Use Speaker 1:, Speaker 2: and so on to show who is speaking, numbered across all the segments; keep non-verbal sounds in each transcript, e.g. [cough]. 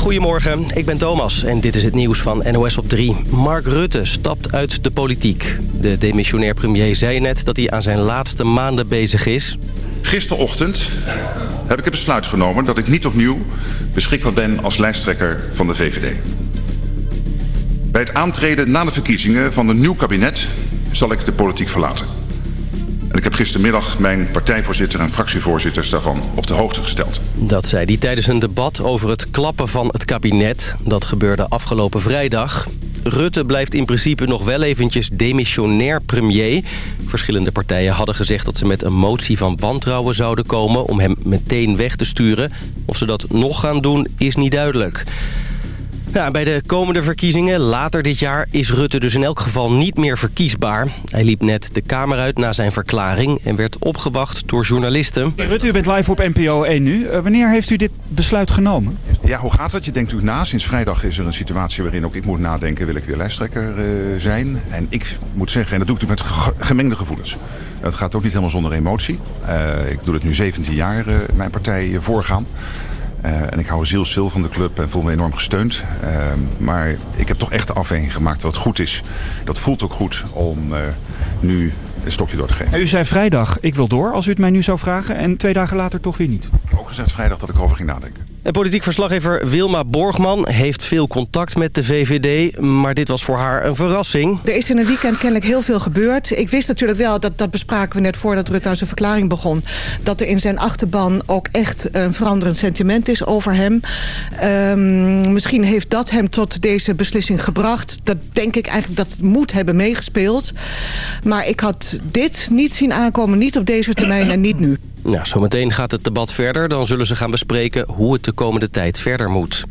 Speaker 1: Goedemorgen, ik ben Thomas en dit is het nieuws van NOS op 3. Mark Rutte stapt uit de politiek. De demissionair premier zei net dat hij aan zijn laatste maanden bezig is.
Speaker 2: Gisterochtend heb ik het besluit genomen dat ik niet opnieuw beschikbaar ben als lijsttrekker van de VVD. Bij het aantreden na de verkiezingen van een nieuw kabinet zal ik de politiek verlaten. En ik heb gistermiddag mijn partijvoorzitter en fractievoorzitters daarvan op de hoogte gesteld.
Speaker 1: Dat zei hij tijdens een debat over het klappen van het kabinet. Dat gebeurde afgelopen vrijdag. Rutte blijft in principe nog wel eventjes demissionair premier. Verschillende partijen hadden gezegd dat ze met een motie van wantrouwen zouden komen... om hem meteen weg te sturen. Of ze dat nog gaan doen, is niet duidelijk. Ja, bij de komende verkiezingen later dit jaar is Rutte dus in elk geval niet meer verkiesbaar. Hij liep net de Kamer uit na zijn verklaring en werd opgewacht door journalisten.
Speaker 3: Rutte, u bent live op NPO 1 nu. Uh, wanneer heeft u dit besluit genomen?
Speaker 2: Ja, hoe gaat het? Je denkt natuurlijk na. Sinds vrijdag is er een situatie waarin ook ik moet nadenken... wil ik weer lijsttrekker uh, zijn? En ik moet zeggen, en dat doe ik natuurlijk met gemengde gevoelens. Het gaat ook niet helemaal zonder emotie. Uh, ik doe het nu 17 jaar, mijn partij voorgaan. Uh, en ik hou zielsveel van de club en voel me enorm gesteund. Uh, maar ik heb toch echt de afweging gemaakt het goed is. Dat voelt ook goed om uh, nu een stokje door te geven.
Speaker 3: U zei vrijdag, ik wil door, als u het mij nu zou vragen. En twee dagen later toch weer niet.
Speaker 2: Ook gezegd vrijdag dat ik erover ging nadenken.
Speaker 1: En politiek verslaggever Wilma Borgman heeft veel contact met de VVD... maar dit was voor haar een verrassing.
Speaker 4: Er is in een weekend kennelijk heel veel gebeurd. Ik wist natuurlijk wel, dat, dat bespraken we net voordat Rutte aan zijn verklaring begon... dat er in zijn achterban ook echt een veranderend sentiment is over hem. Um, misschien heeft dat hem tot deze beslissing gebracht. Dat denk ik eigenlijk, dat moet hebben meegespeeld. Maar ik had dit niet zien aankomen, niet op deze termijn en niet nu.
Speaker 1: Nou, zometeen gaat het debat verder. Dan zullen ze gaan bespreken hoe het de komende tijd verder moet.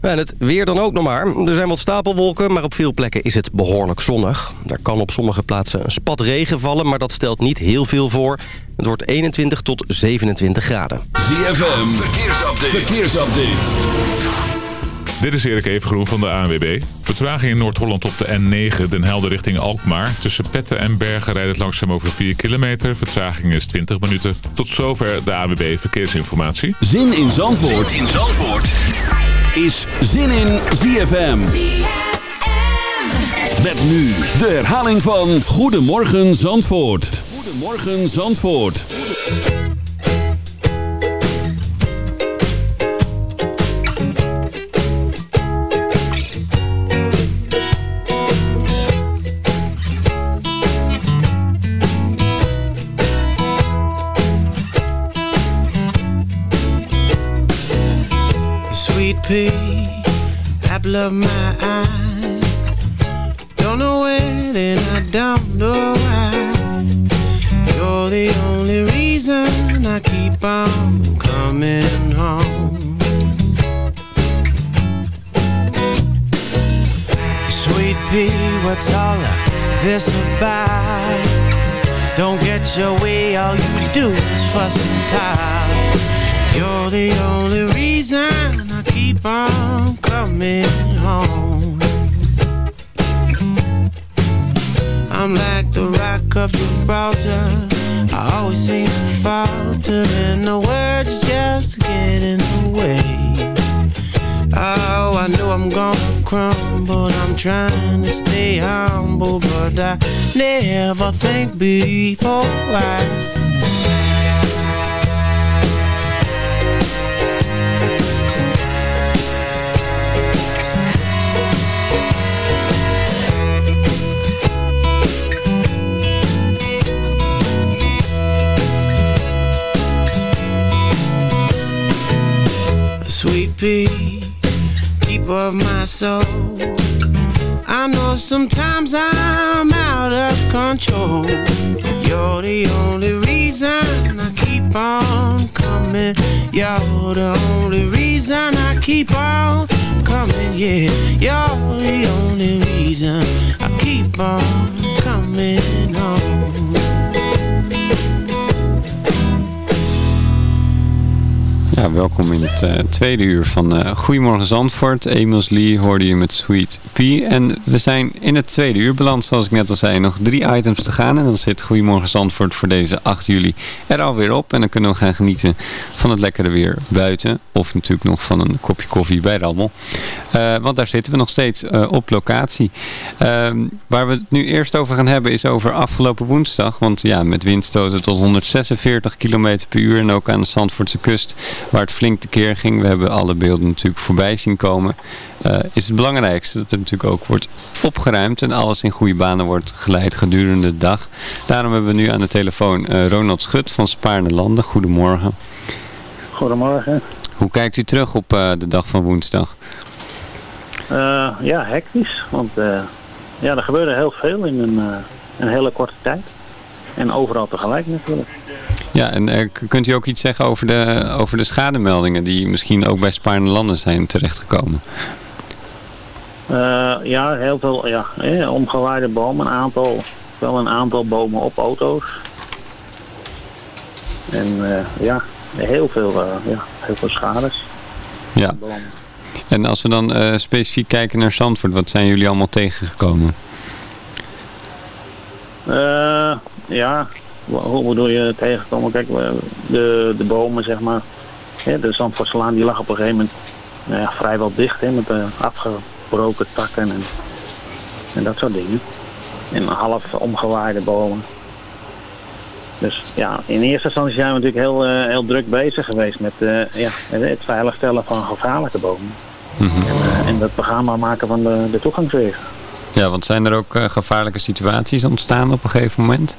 Speaker 1: En het weer dan ook nog maar. Er zijn wat stapelwolken, maar op veel plekken is het behoorlijk zonnig. Daar kan op sommige plaatsen een spat regen vallen, maar dat stelt niet heel veel voor. Het wordt 21 tot 27 graden.
Speaker 5: ZFM, verkeersupdate. verkeersupdate. Dit is Erik Evengroen van de ANWB. Vertraging in Noord-Holland op de N9, Den Helder richting Alkmaar. Tussen Petten en Bergen rijdt het langzaam over 4 kilometer. Vertraging is 20 minuten. Tot zover de ANWB Verkeersinformatie.
Speaker 6: Zin in Zandvoort, zin in Zandvoort. is Zin in ZFM. Met nu de herhaling van Goedemorgen Zandvoort. Goedemorgen Zandvoort.
Speaker 7: Pea, apple of my eye. Don't know when and I don't know why. You're the only reason I keep on coming home. Sweet pea, what's all of this about? Don't get your way, all you do is fuss and pout. You're the only reason keep on coming home. I'm like the rock of Gibraltar. I always seem to falter, and the words just get in the way. Oh, I know I'm gonna crumble. I'm trying to stay humble, but I never think before I say. Be keeper of my soul. I know sometimes I'm out of control. You're the only reason I keep on coming. You're the only reason I keep on coming. Yeah, you're the only reason I keep on coming
Speaker 8: Welkom in het uh, tweede uur van uh, Goedemorgen Zandvoort. Emils Lee hoorde je met Sweet Pea. En we zijn in het tweede uur beland, zoals ik net al zei. Nog drie items te gaan en dan zit Goedemorgen Zandvoort voor deze 8 juli er alweer op. En dan kunnen we gaan genieten van het lekkere weer buiten. Of natuurlijk nog van een kopje koffie bij Rammel. Uh, want daar zitten we nog steeds op locatie. Ehm, waar we het nu eerst over gaan hebben is over afgelopen woensdag. Want ja, met windstoten tot 146 km per uur en ook aan de Zandvoortse kust waar het flink tekeer ging. We hebben alle beelden natuurlijk voorbij zien komen. Uh, is het belangrijkste dat er natuurlijk ook wordt opgeruimd en alles in goede banen wordt geleid gedurende de dag. Daarom hebben we nu aan de telefoon uh, Ronald Schut van Spaarne Landen. Goedemorgen.
Speaker 9: Goedemorgen.
Speaker 8: Hoe kijkt u terug op uh, de dag van woensdag?
Speaker 9: ja, hectisch. Want ja, er gebeurde heel veel in een, een hele korte tijd. En overal tegelijk natuurlijk.
Speaker 8: Ja, en uh, kunt u ook iets zeggen over de, over de schademeldingen die misschien ook bij Spaarne Landen zijn terechtgekomen?
Speaker 9: Uh, ja, heel veel ja, eh, omgewaaide bomen, een aantal, wel een aantal bomen op auto's. En uh, ja, heel veel, ja, heel veel schades.
Speaker 8: Ja. En als we dan specifiek kijken naar Zandvoort, wat zijn jullie allemaal tegengekomen?
Speaker 9: ja, hoe bedoel je tegenkomen? Kijk, de, de bomen, zeg maar. de Zandvoortselaan die lag op een gegeven moment nou ja, vrijwel dicht. Hè, met uh, afgebroken takken en, en dat soort dingen. En half omgewaaide bomen. Dus ja, in eerste instantie zijn we natuurlijk heel, uh, heel druk bezig geweest met uh, ja, het veiligstellen van gevaarlijke bomen. Mm -hmm. en, en het begaanbaar maken van de, de toegangswegen.
Speaker 8: Ja, want zijn er ook gevaarlijke situaties ontstaan op een gegeven moment?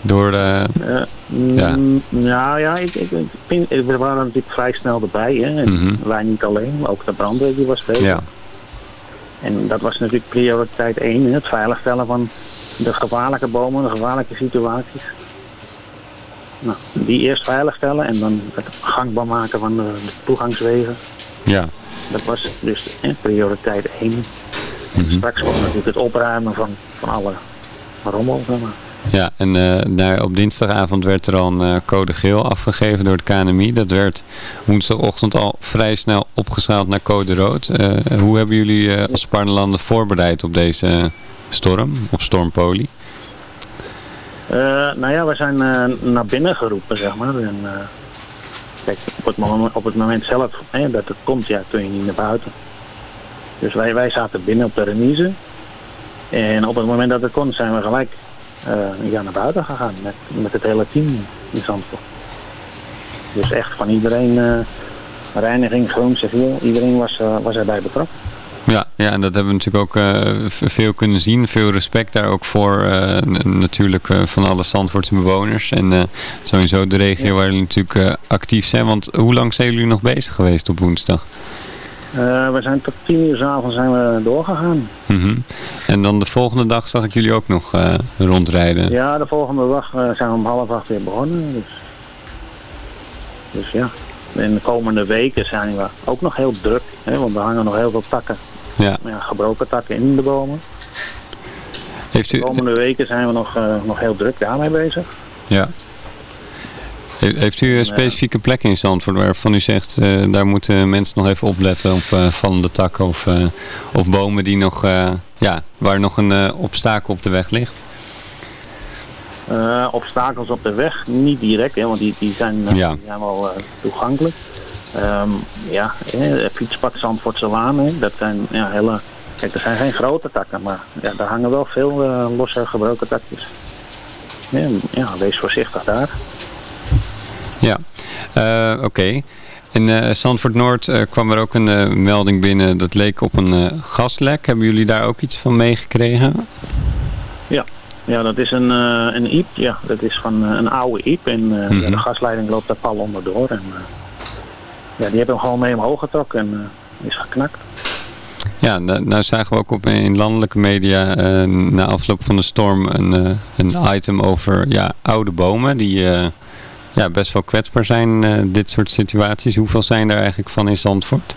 Speaker 8: Door de...
Speaker 9: Uh, ja. Nou ja, ik, ik, ik, we waren natuurlijk vrij snel erbij. Hè. Mm -hmm. Wij niet alleen, ook de brandweer die was bezig. Ja. En dat was natuurlijk prioriteit 1, het veiligstellen van de gevaarlijke bomen, de gevaarlijke situaties. Nou, die eerst veiligstellen en dan het gangbaar maken van de, de toegangswegen.
Speaker 8: Ja.
Speaker 9: Dat was dus hè, prioriteit 1. Mm -hmm. Straks komt natuurlijk het opruimen van, van alle rommel. Zeg maar.
Speaker 8: Ja, en uh, daar, op dinsdagavond werd er al een uh, code geel afgegeven door het KNMI. Dat werd woensdagochtend al vrij snel opgeschaald naar code rood. Uh, hoe hebben jullie als Sparnelanden voorbereid op deze storm, op storm Poli?
Speaker 9: nou ja, we zijn naar binnen geroepen, zeg maar. En, kijk, op het, moment, op het moment zelf hè, dat het komt, ja, kun je niet naar buiten. Dus wij, wij zaten binnen op de remise. En op het moment dat het kon, zijn we gelijk uh, ja, naar buiten gegaan met, met het hele team in Zandvoort. Dus echt van iedereen, uh, reiniging, groen, civiel, iedereen was, uh, was erbij betrokken.
Speaker 8: Ja, ja, en dat hebben we natuurlijk ook veel kunnen zien. Veel respect daar ook voor natuurlijk van alle Zandvoortse bewoners. En sowieso de regio ja. waar jullie natuurlijk actief zijn. Want hoe lang zijn jullie nog bezig geweest op woensdag?
Speaker 9: Uh, we zijn tot tien uur s avonds zijn we doorgegaan.
Speaker 8: Mm -hmm. En dan de volgende dag zag ik jullie ook nog uh, rondrijden?
Speaker 9: Ja, de volgende dag uh, zijn we om half acht weer begonnen. Dus, dus ja, in de komende weken zijn we ook nog heel druk. Hè, want er hangen nog heel veel takken.
Speaker 8: Ja.
Speaker 9: ja gebroken takken in de bomen.
Speaker 8: Heeft u...
Speaker 9: De komende weken zijn we nog, nog heel druk daarmee bezig.
Speaker 8: Ja. Heeft u een specifieke plek in Zandvoort waarvan u zegt, uh, daar moeten mensen nog even opletten op uh, vallende takken of, uh, of bomen die nog, ja, waar nog een obstakel op de weg ligt?
Speaker 9: obstakels op de weg, niet direct, hè, want die, die, zijn, ja. die zijn wel toegankelijk. Um, ja, fietspad Zandvoortse Laan, dat zijn ja, hele... Kijk, er zijn geen grote takken, maar ja, daar hangen wel veel losse gebroken takjes. Ja, ja, wees voorzichtig daar.
Speaker 8: Ja, uh, oké. Okay. In uh, Zandvoort Noord uh, kwam er ook een melding binnen dat leek op een gaslek. Hebben jullie daar ook iets van meegekregen?
Speaker 9: Ja. ja, dat is een, een IEP. Ja, dat is van een oude IEP. En mm -hmm. ja, de gasleiding loopt daar pal onderdoor. En, ja, die hebben hem gewoon mee omhoog getrokken en is geknakt.
Speaker 8: Ja, nou zagen we ook op in landelijke media na afloop van de storm een, een item over ja, oude bomen die ja, best wel kwetsbaar zijn, uh, dit soort situaties. Hoeveel zijn er eigenlijk van in Zandvoort?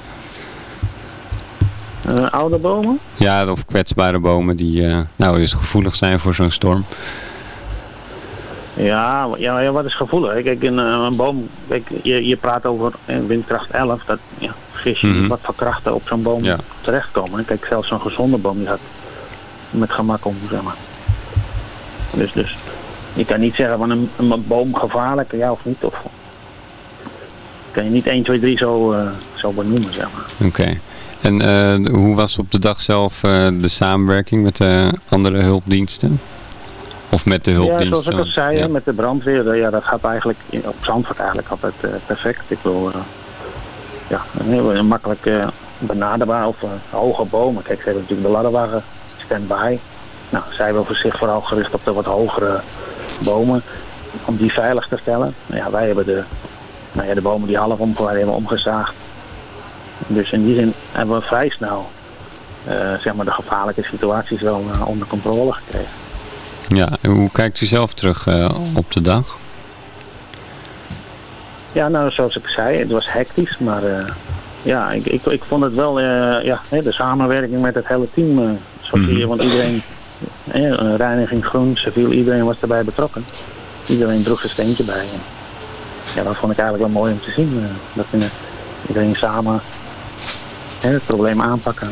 Speaker 9: Uh, oude bomen?
Speaker 8: Ja, of kwetsbare bomen die uh, nou, dus gevoelig zijn voor zo'n storm.
Speaker 9: Ja, ja, ja, wat is gevoelig? Kijk, een, eh, een boom, kijk, je, je praat over eh, windkracht 11, dat ja, gis je
Speaker 8: Mhm.
Speaker 9: wat voor krachten op zo'n boom
Speaker 8: Ja.
Speaker 9: terechtkomen. Kijk, zelfs zo'n gezonde boom die gaat met gemak om, zeg maar. Dus, dus je kan niet zeggen van een, een boom gevaarlijk, ja of niet. Of, kan je niet 1, 2, 3 zo, eh, zo benoemen, zeg maar.
Speaker 8: Oké. En eh, hoe was op de dag zelf eh, de samenwerking met de andere hulpdiensten? Of met de
Speaker 9: Ja,
Speaker 8: hulpdiensten?
Speaker 9: zoals ik al zei,
Speaker 8: ja.
Speaker 9: met de brandweer, ja, dat gaat eigenlijk op Zandvoort eigenlijk altijd perfect. Ik wil, ja, een heel makkelijk benaderbaar of hoge bomen. Kijk, ze hebben natuurlijk de ladderwagen stand-by. Nou, zij hebben voor zich vooral gericht op de wat hogere bomen, om die veilig te stellen. Nou ja, wij hebben de, nou ja, de bomen die half omgewaaid hebben omgezaagd. Dus in die zin hebben we vrij snel eh, zeg maar de gevaarlijke situaties wel eh, onder controle gekregen.
Speaker 8: Ja, en hoe kijkt u zelf terug eh, op de dag?
Speaker 9: Ja, nou, zoals ik zei, het was hectisch, maar ja, ik, ik, ik vond het wel, ja, de samenwerking met het hele team, je, want iedereen, eh, reiniging groen, civiel, iedereen was erbij betrokken. Iedereen droeg zijn steentje bij. En, ja, dat vond ik eigenlijk wel mooi om te zien, eh, dat we, iedereen samen hè, het probleem aanpakken.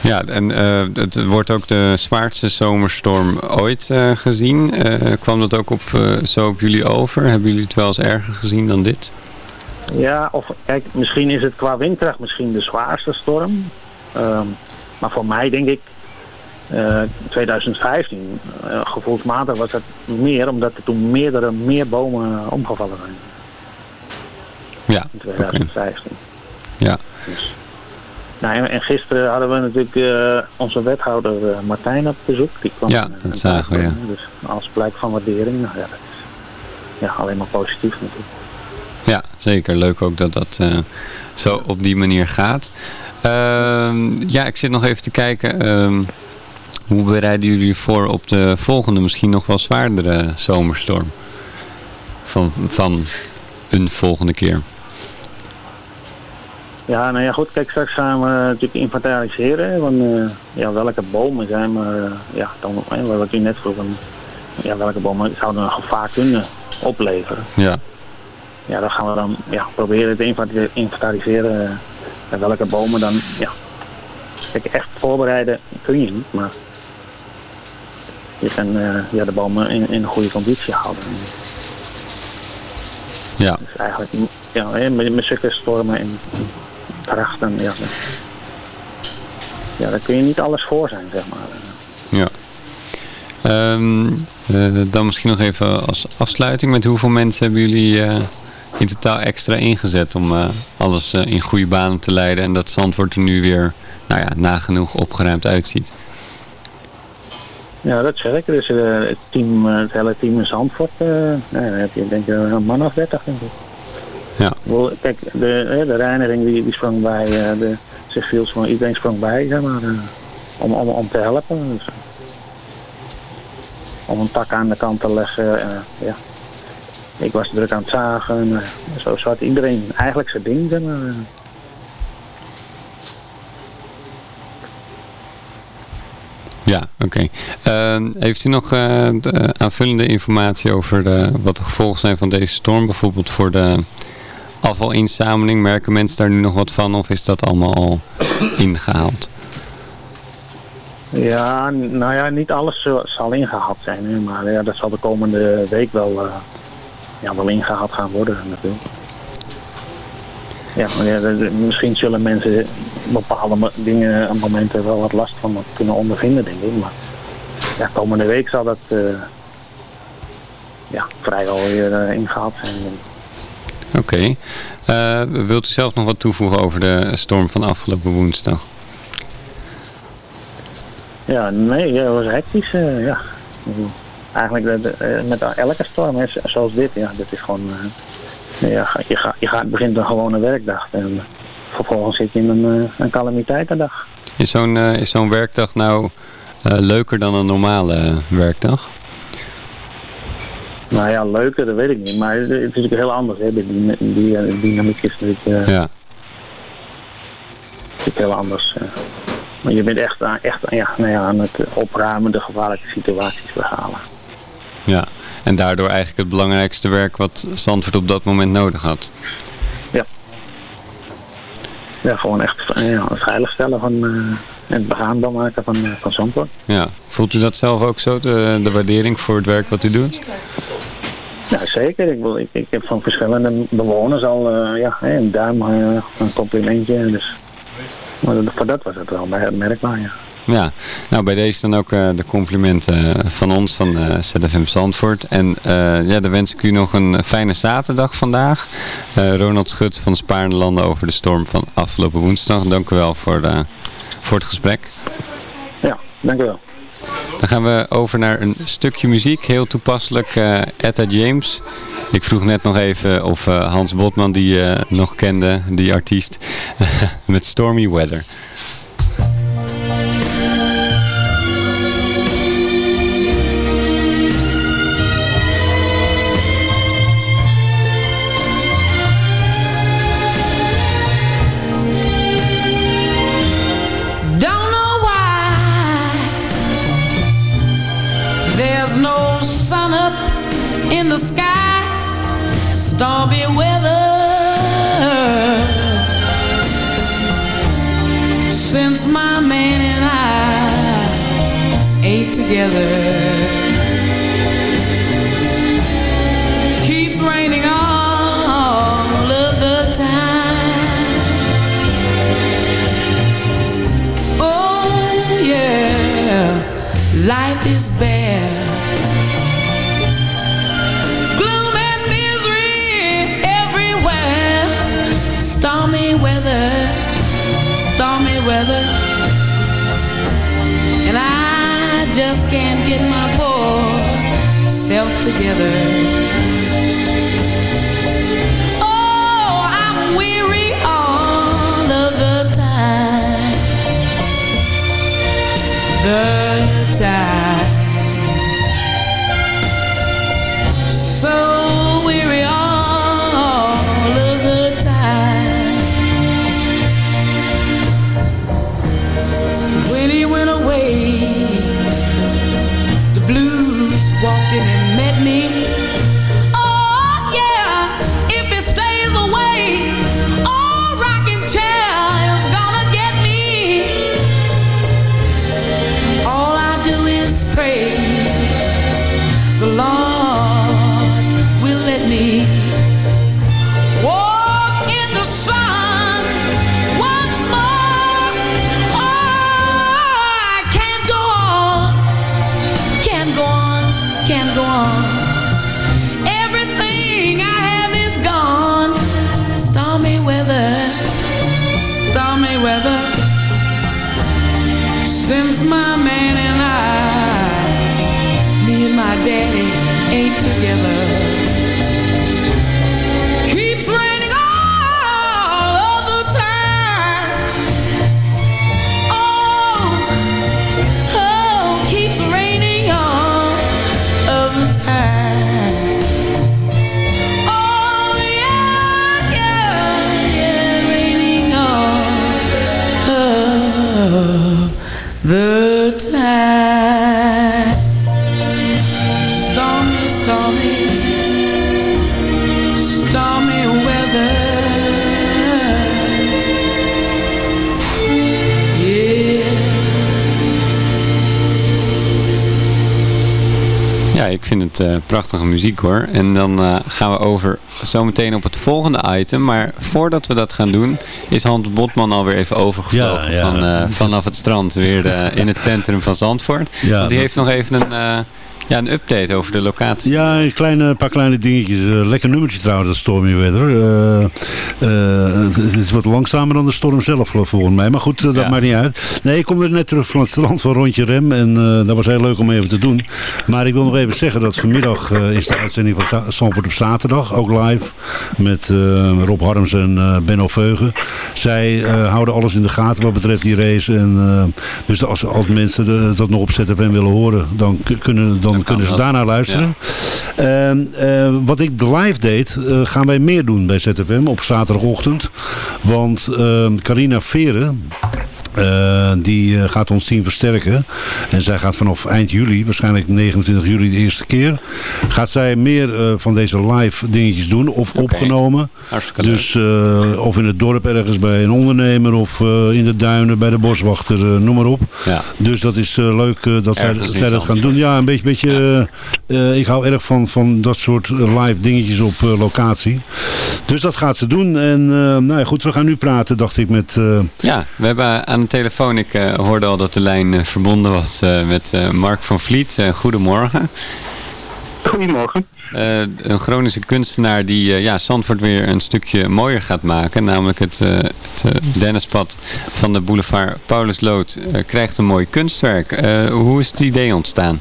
Speaker 8: Ja, en eh, het wordt ook de zwaarste zomerstorm ooit eh, gezien. Kwam dat ook op, zo op jullie over? Hebben jullie het wel eens erger gezien dan dit?
Speaker 9: Ja, of kijk, misschien is het qua windkracht misschien de zwaarste storm. Ehm, maar voor mij denk ik, eh 2015, eh, gevoelsmatig was het meer, omdat er toen meerdere, meer bomen omgevallen zijn
Speaker 8: Ja,
Speaker 9: in
Speaker 8: oké.
Speaker 9: 2015.
Speaker 8: Ja.
Speaker 9: Dus, nou, en, en gisteren hadden we natuurlijk eh, onze wethouder eh, Martijn op bezoek. Die kwam
Speaker 8: Ja,
Speaker 9: eh,
Speaker 8: dat zagen we, ja.
Speaker 9: Dus als blijk van waardering, nou ja, dat is ja, alleen maar positief natuurlijk.
Speaker 8: Ja, zeker. Leuk ook dat dat eh, zo op die manier gaat. Ehm, ja, ik zit nog even te kijken. Hoe bereiden jullie voor op de volgende, misschien nog wel zwaardere zomerstorm? Van, van een volgende keer.
Speaker 9: Ja, nou ja, goed. Kijk, straks gaan we natuurlijk inventariseren. Want, eh, ja, welke bomen zijn maar, eh, ja, dan, hè, wat u net vroeg, van, ja, welke bomen zouden een gevaar kunnen opleveren.
Speaker 8: Ja.
Speaker 9: Ja, dan gaan we dan ja, proberen te inventa- inventariseren eh, en welke bomen dan, ja. Kijk, echt voorbereiden kun je niet, maar je kan eh, ja, de bomen in, in een goede conditie houden.
Speaker 8: Ja.
Speaker 9: Dus eigenlijk, ja, met, met zulke stormen en krachten, ja. Ja, daar kun je niet alles voor zijn, zeg maar.
Speaker 8: Ja. Ehm, eh, dan misschien nog even als afsluiting. Met hoeveel mensen hebben jullie eh, in totaal extra ingezet om alles in goede banen te leiden. En dat Zandvoort er nu weer nou ja, nagenoeg opgeruimd uitziet.
Speaker 9: Ja, dat zeg ik. Dus eh, het, team, eh, het hele team in Zandvoort, dan heb je denk ik een man of 30, denk ik.
Speaker 8: Ja.
Speaker 9: Kijk, de, de reiniging die, die sprong bij, de civiels van iedereen sprong bij, zeg maar, om, om, om te helpen. Dus, om een tak aan de kant te leggen, ja. Ik was druk aan het zagen, zo, had iedereen eigenlijk zijn ding, zeg maar. Eh.
Speaker 8: Oké. Ehm, heeft u nog eh, de aanvullende informatie over de, wat de gevolgen zijn van deze storm? Bijvoorbeeld voor de afvalinzameling. Merken mensen daar nu nog wat van of is dat allemaal al ingehaald?
Speaker 9: Ja, nou ja, niet alles zal- ingehaald zijn, maar ja, dat zal de komende week wel, eh, ja, wel ingehaald gaan worden natuurlijk. Ja, maar misschien zullen mensen bepaalde dingen en momenten wel wat last van kunnen ondervinden, denk ik. Maar ja, komende week zal dat eh, ja, vrijwel weer eh, ingehaald zijn.
Speaker 8: Oké. Eh, wilt u zelf nog wat toevoegen over de storm van afgelopen woensdag?
Speaker 9: Ja, nee, het was hectisch. eh, ja. Eigenlijk eh, met elke storm, zoals dit, ja, dit is gewoon... eh, ga- je, gaat, je gaat, begint een gewone werkdag en vervolgens zit je in een, eh, een calamiteitendag.
Speaker 8: Is zo'n eh, is zo'n werkdag nou eh, leuker dan een normale eh, werkdag?
Speaker 9: Nou ja, leuker, dat weet ik niet, maar het is natuurlijk heel anders. Hè. Die, die, die, eh, dynamiek is natuurlijk, eh,
Speaker 8: Ja.
Speaker 9: natuurlijk heel anders. eh. Maar je bent echt, aan- echt ja, nou ja, aan het opruimen, de gevaarlijke situaties weghalen.
Speaker 8: Ja. En daardoor eigenlijk het belangrijkste werk wat Zandvoort op dat moment nodig had.
Speaker 9: Ja, gewoon echt ja, veiligstellen van, uh, en begaanbaar maken van, uh, van Zandvoort.
Speaker 8: Ja, voelt u dat zelf ook zo, de, de waardering voor het werk wat u doet?
Speaker 9: Ja, zeker. Ik, ik, ik heb van verschillende bewoners al uh, ja, een duim, een complimentje. Dus, maar voor dat was het wel merkbaar, ja.
Speaker 8: Ja, nou bij deze dan ook uh, de complimenten van ons, van uh, ZFM Zandvoort. En uh, ja, dan wens ik u nog een fijne zaterdag vandaag. Ronald Schut van Spaarne Landen over de storm van afgelopen woensdag. Dank u wel voor, voor het gesprek.
Speaker 9: Ja, dank u wel.
Speaker 8: Dan gaan we over naar een stukje muziek, heel toepasselijk, Etta James. Ik vroeg net nog even of Hans Botman die nog kende, die artiest, [laughs] met Stormy Weather.
Speaker 10: The sky, stormy weather. Since my man and I ain't together, keeps raining all of the time. Oh, yeah, life is bare. And I just can't get my poor self together. Oh, I'm weary all of the time. The
Speaker 8: vind eh, prachtige muziek hoor. En dan eh, gaan we over zometeen op het volgende item. Maar voordat we dat gaan doen, is Hans Botman alweer even overgevlogen
Speaker 11: Ja, ja.
Speaker 8: Van, eh, vanaf het strand weer in het centrum van Zandvoort.
Speaker 11: Ja,
Speaker 8: Want die
Speaker 11: dat-
Speaker 8: heeft nog even een, ja, een update over de locatie.
Speaker 11: Ja, een kleine, paar kleine dingetjes. Eh, lekker nummertje trouwens, dat Stormy Weather. Eh, eh, het is wat langzamer dan de storm zelf volgens mij. Maar goed, dat
Speaker 8: Ja.
Speaker 11: maakt niet uit. Nee, ik kom er net terug van het strand van Rondje Rem. En dat was heel leuk om even te doen. Maar ik wil nog even zeggen dat vanmiddag is de uitzending van Za- Zandvoort op zaterdag. Ook live. Met Rob Harms en Benno Veugen. Zij houden alles in de gaten wat betreft die race. En, dus als, als mensen de- dat nog op ZFM willen horen, dan kunnen, dan
Speaker 8: kan
Speaker 11: kunnen ze daarnaar luisteren. Ehm, eh, wat ik de live deed, eh, gaan wij meer doen bij ZFM op zaterdagochtend. Want ehm, Carina Veren, Eh, die eh, gaat ons team versterken. En zij gaat vanaf eind juli, waarschijnlijk 29 juli de eerste keer, gaat zij meer eh, van deze live dingetjes doen of opgenomen.
Speaker 8: Hartstikke
Speaker 11: Dus of in het dorp ergens bij een ondernemer of in de duinen bij de boswachter, noem maar op.
Speaker 8: Ja.
Speaker 11: Dus dat is leuk dat zij, dat gaan doen. Ja, een beetje, beetje ik hou erg van, van dat soort live dingetjes op locatie. Dus dat gaat ze doen. En nou ja, goed, we gaan nu praten, dacht ik, met...
Speaker 8: Ja, we hebben aan de telefoon, ik eh, hoorde al dat de lijn eh, verbonden was eh, met Mark van Vliet. Goedemorgen.
Speaker 12: Goedemorgen.
Speaker 8: Een Groningse kunstenaar die ja, Zandvoort weer een stukje mooier gaat maken. Namelijk het, het Dennispad van de boulevard Paulusloot eh, krijgt een mooi kunstwerk. Hoe is het idee ontstaan?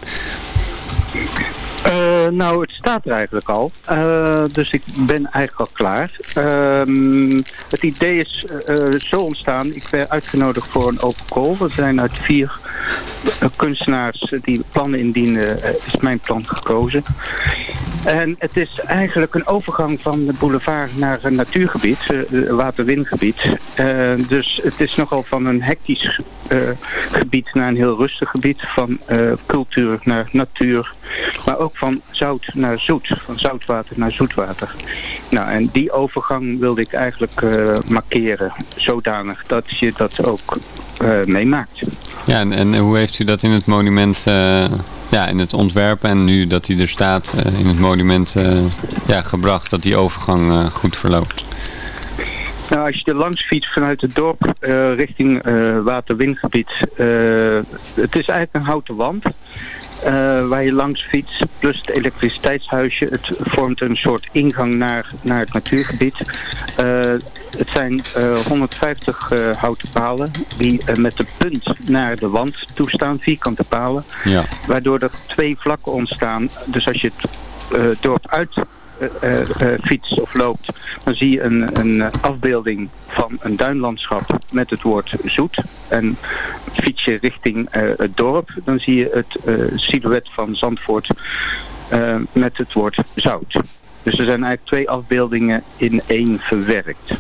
Speaker 12: Eh, nou, het staat er eigenlijk al. Eh, dus ik ben eigenlijk al klaar. Ehm, het idee is eh, zo ontstaan. Ik werd uitgenodigd voor een open call. We zijn uit vier kunstenaars die plannen indienen. is mijn plan gekozen. En het is eigenlijk een overgang van de boulevard naar een natuurgebied, waterwindgebied. Dus het is nogal van een hectisch gebied naar een heel rustig gebied. Van uh, cultuur naar natuur. Maar ook van zout naar zoet. Van zoutwater naar zoetwater. Nou, en die overgang wilde ik eigenlijk uh, markeren. Zodanig dat je dat ook meemaakt.
Speaker 8: Ja, en, en, hoe heeft u dat in het monument, ja, in het ontwerp en nu dat hij er staat in het monument ja, gebracht, dat die overgang goed verloopt?
Speaker 12: Nou, als je er langs fietst vanuit het dorp richting waterwindgebied, het is eigenlijk een houten wand. Uh, waar je langs fietst, plus het elektriciteitshuisje. Het vormt een soort ingang naar, naar het natuurgebied. Uh, het zijn uh, 150 houten palen die met de punt naar de wand toestaan, vierkante palen.
Speaker 8: Ja.
Speaker 12: Waardoor er twee vlakken ontstaan. Dus als je het dorp uit uh, uh, fietst of loopt, dan zie je een, een afbeelding van een duinlandschap met het woord zoet. En fiets je richting het dorp, dan zie je het silhouet van Zandvoort met het woord zout. Dus er zijn eigenlijk twee afbeeldingen in één verwerkt.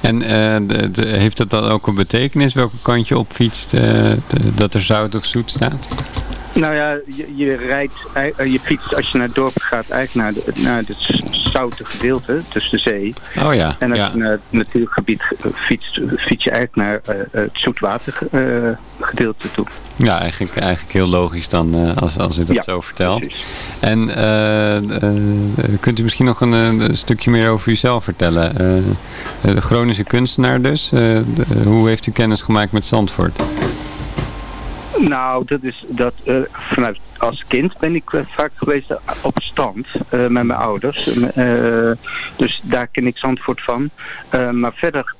Speaker 8: En de, heeft dat dan ook een betekenis welke kant je op fietst, dat er zout of zoet staat?
Speaker 12: Nou ja, je, je rijdt, je fietst als je naar het dorp gaat eigenlijk naar, de, naar het zoute gedeelte, tussen de zee.
Speaker 8: Oh ja.
Speaker 12: En als
Speaker 8: ja.
Speaker 12: je naar het natuurgebied fietst, fiets je eigenlijk naar uh, het zoetwater uh, gedeelte toe.
Speaker 8: Ja, eigenlijk, eigenlijk heel logisch dan uh, als, als u dat
Speaker 12: ja,
Speaker 8: zo vertelt.
Speaker 12: Precies.
Speaker 8: En kunt u misschien nog een, een, stukje meer over uzelf vertellen? de Groningse kunstenaar dus. De, hoe heeft u kennis gemaakt met Zandvoort?
Speaker 12: Nou, dat is dat uh, vanuit als kind ben ik uh, vaak geweest op stand met mijn ouders. dus daar ken ik Zandvoort van. maar verder,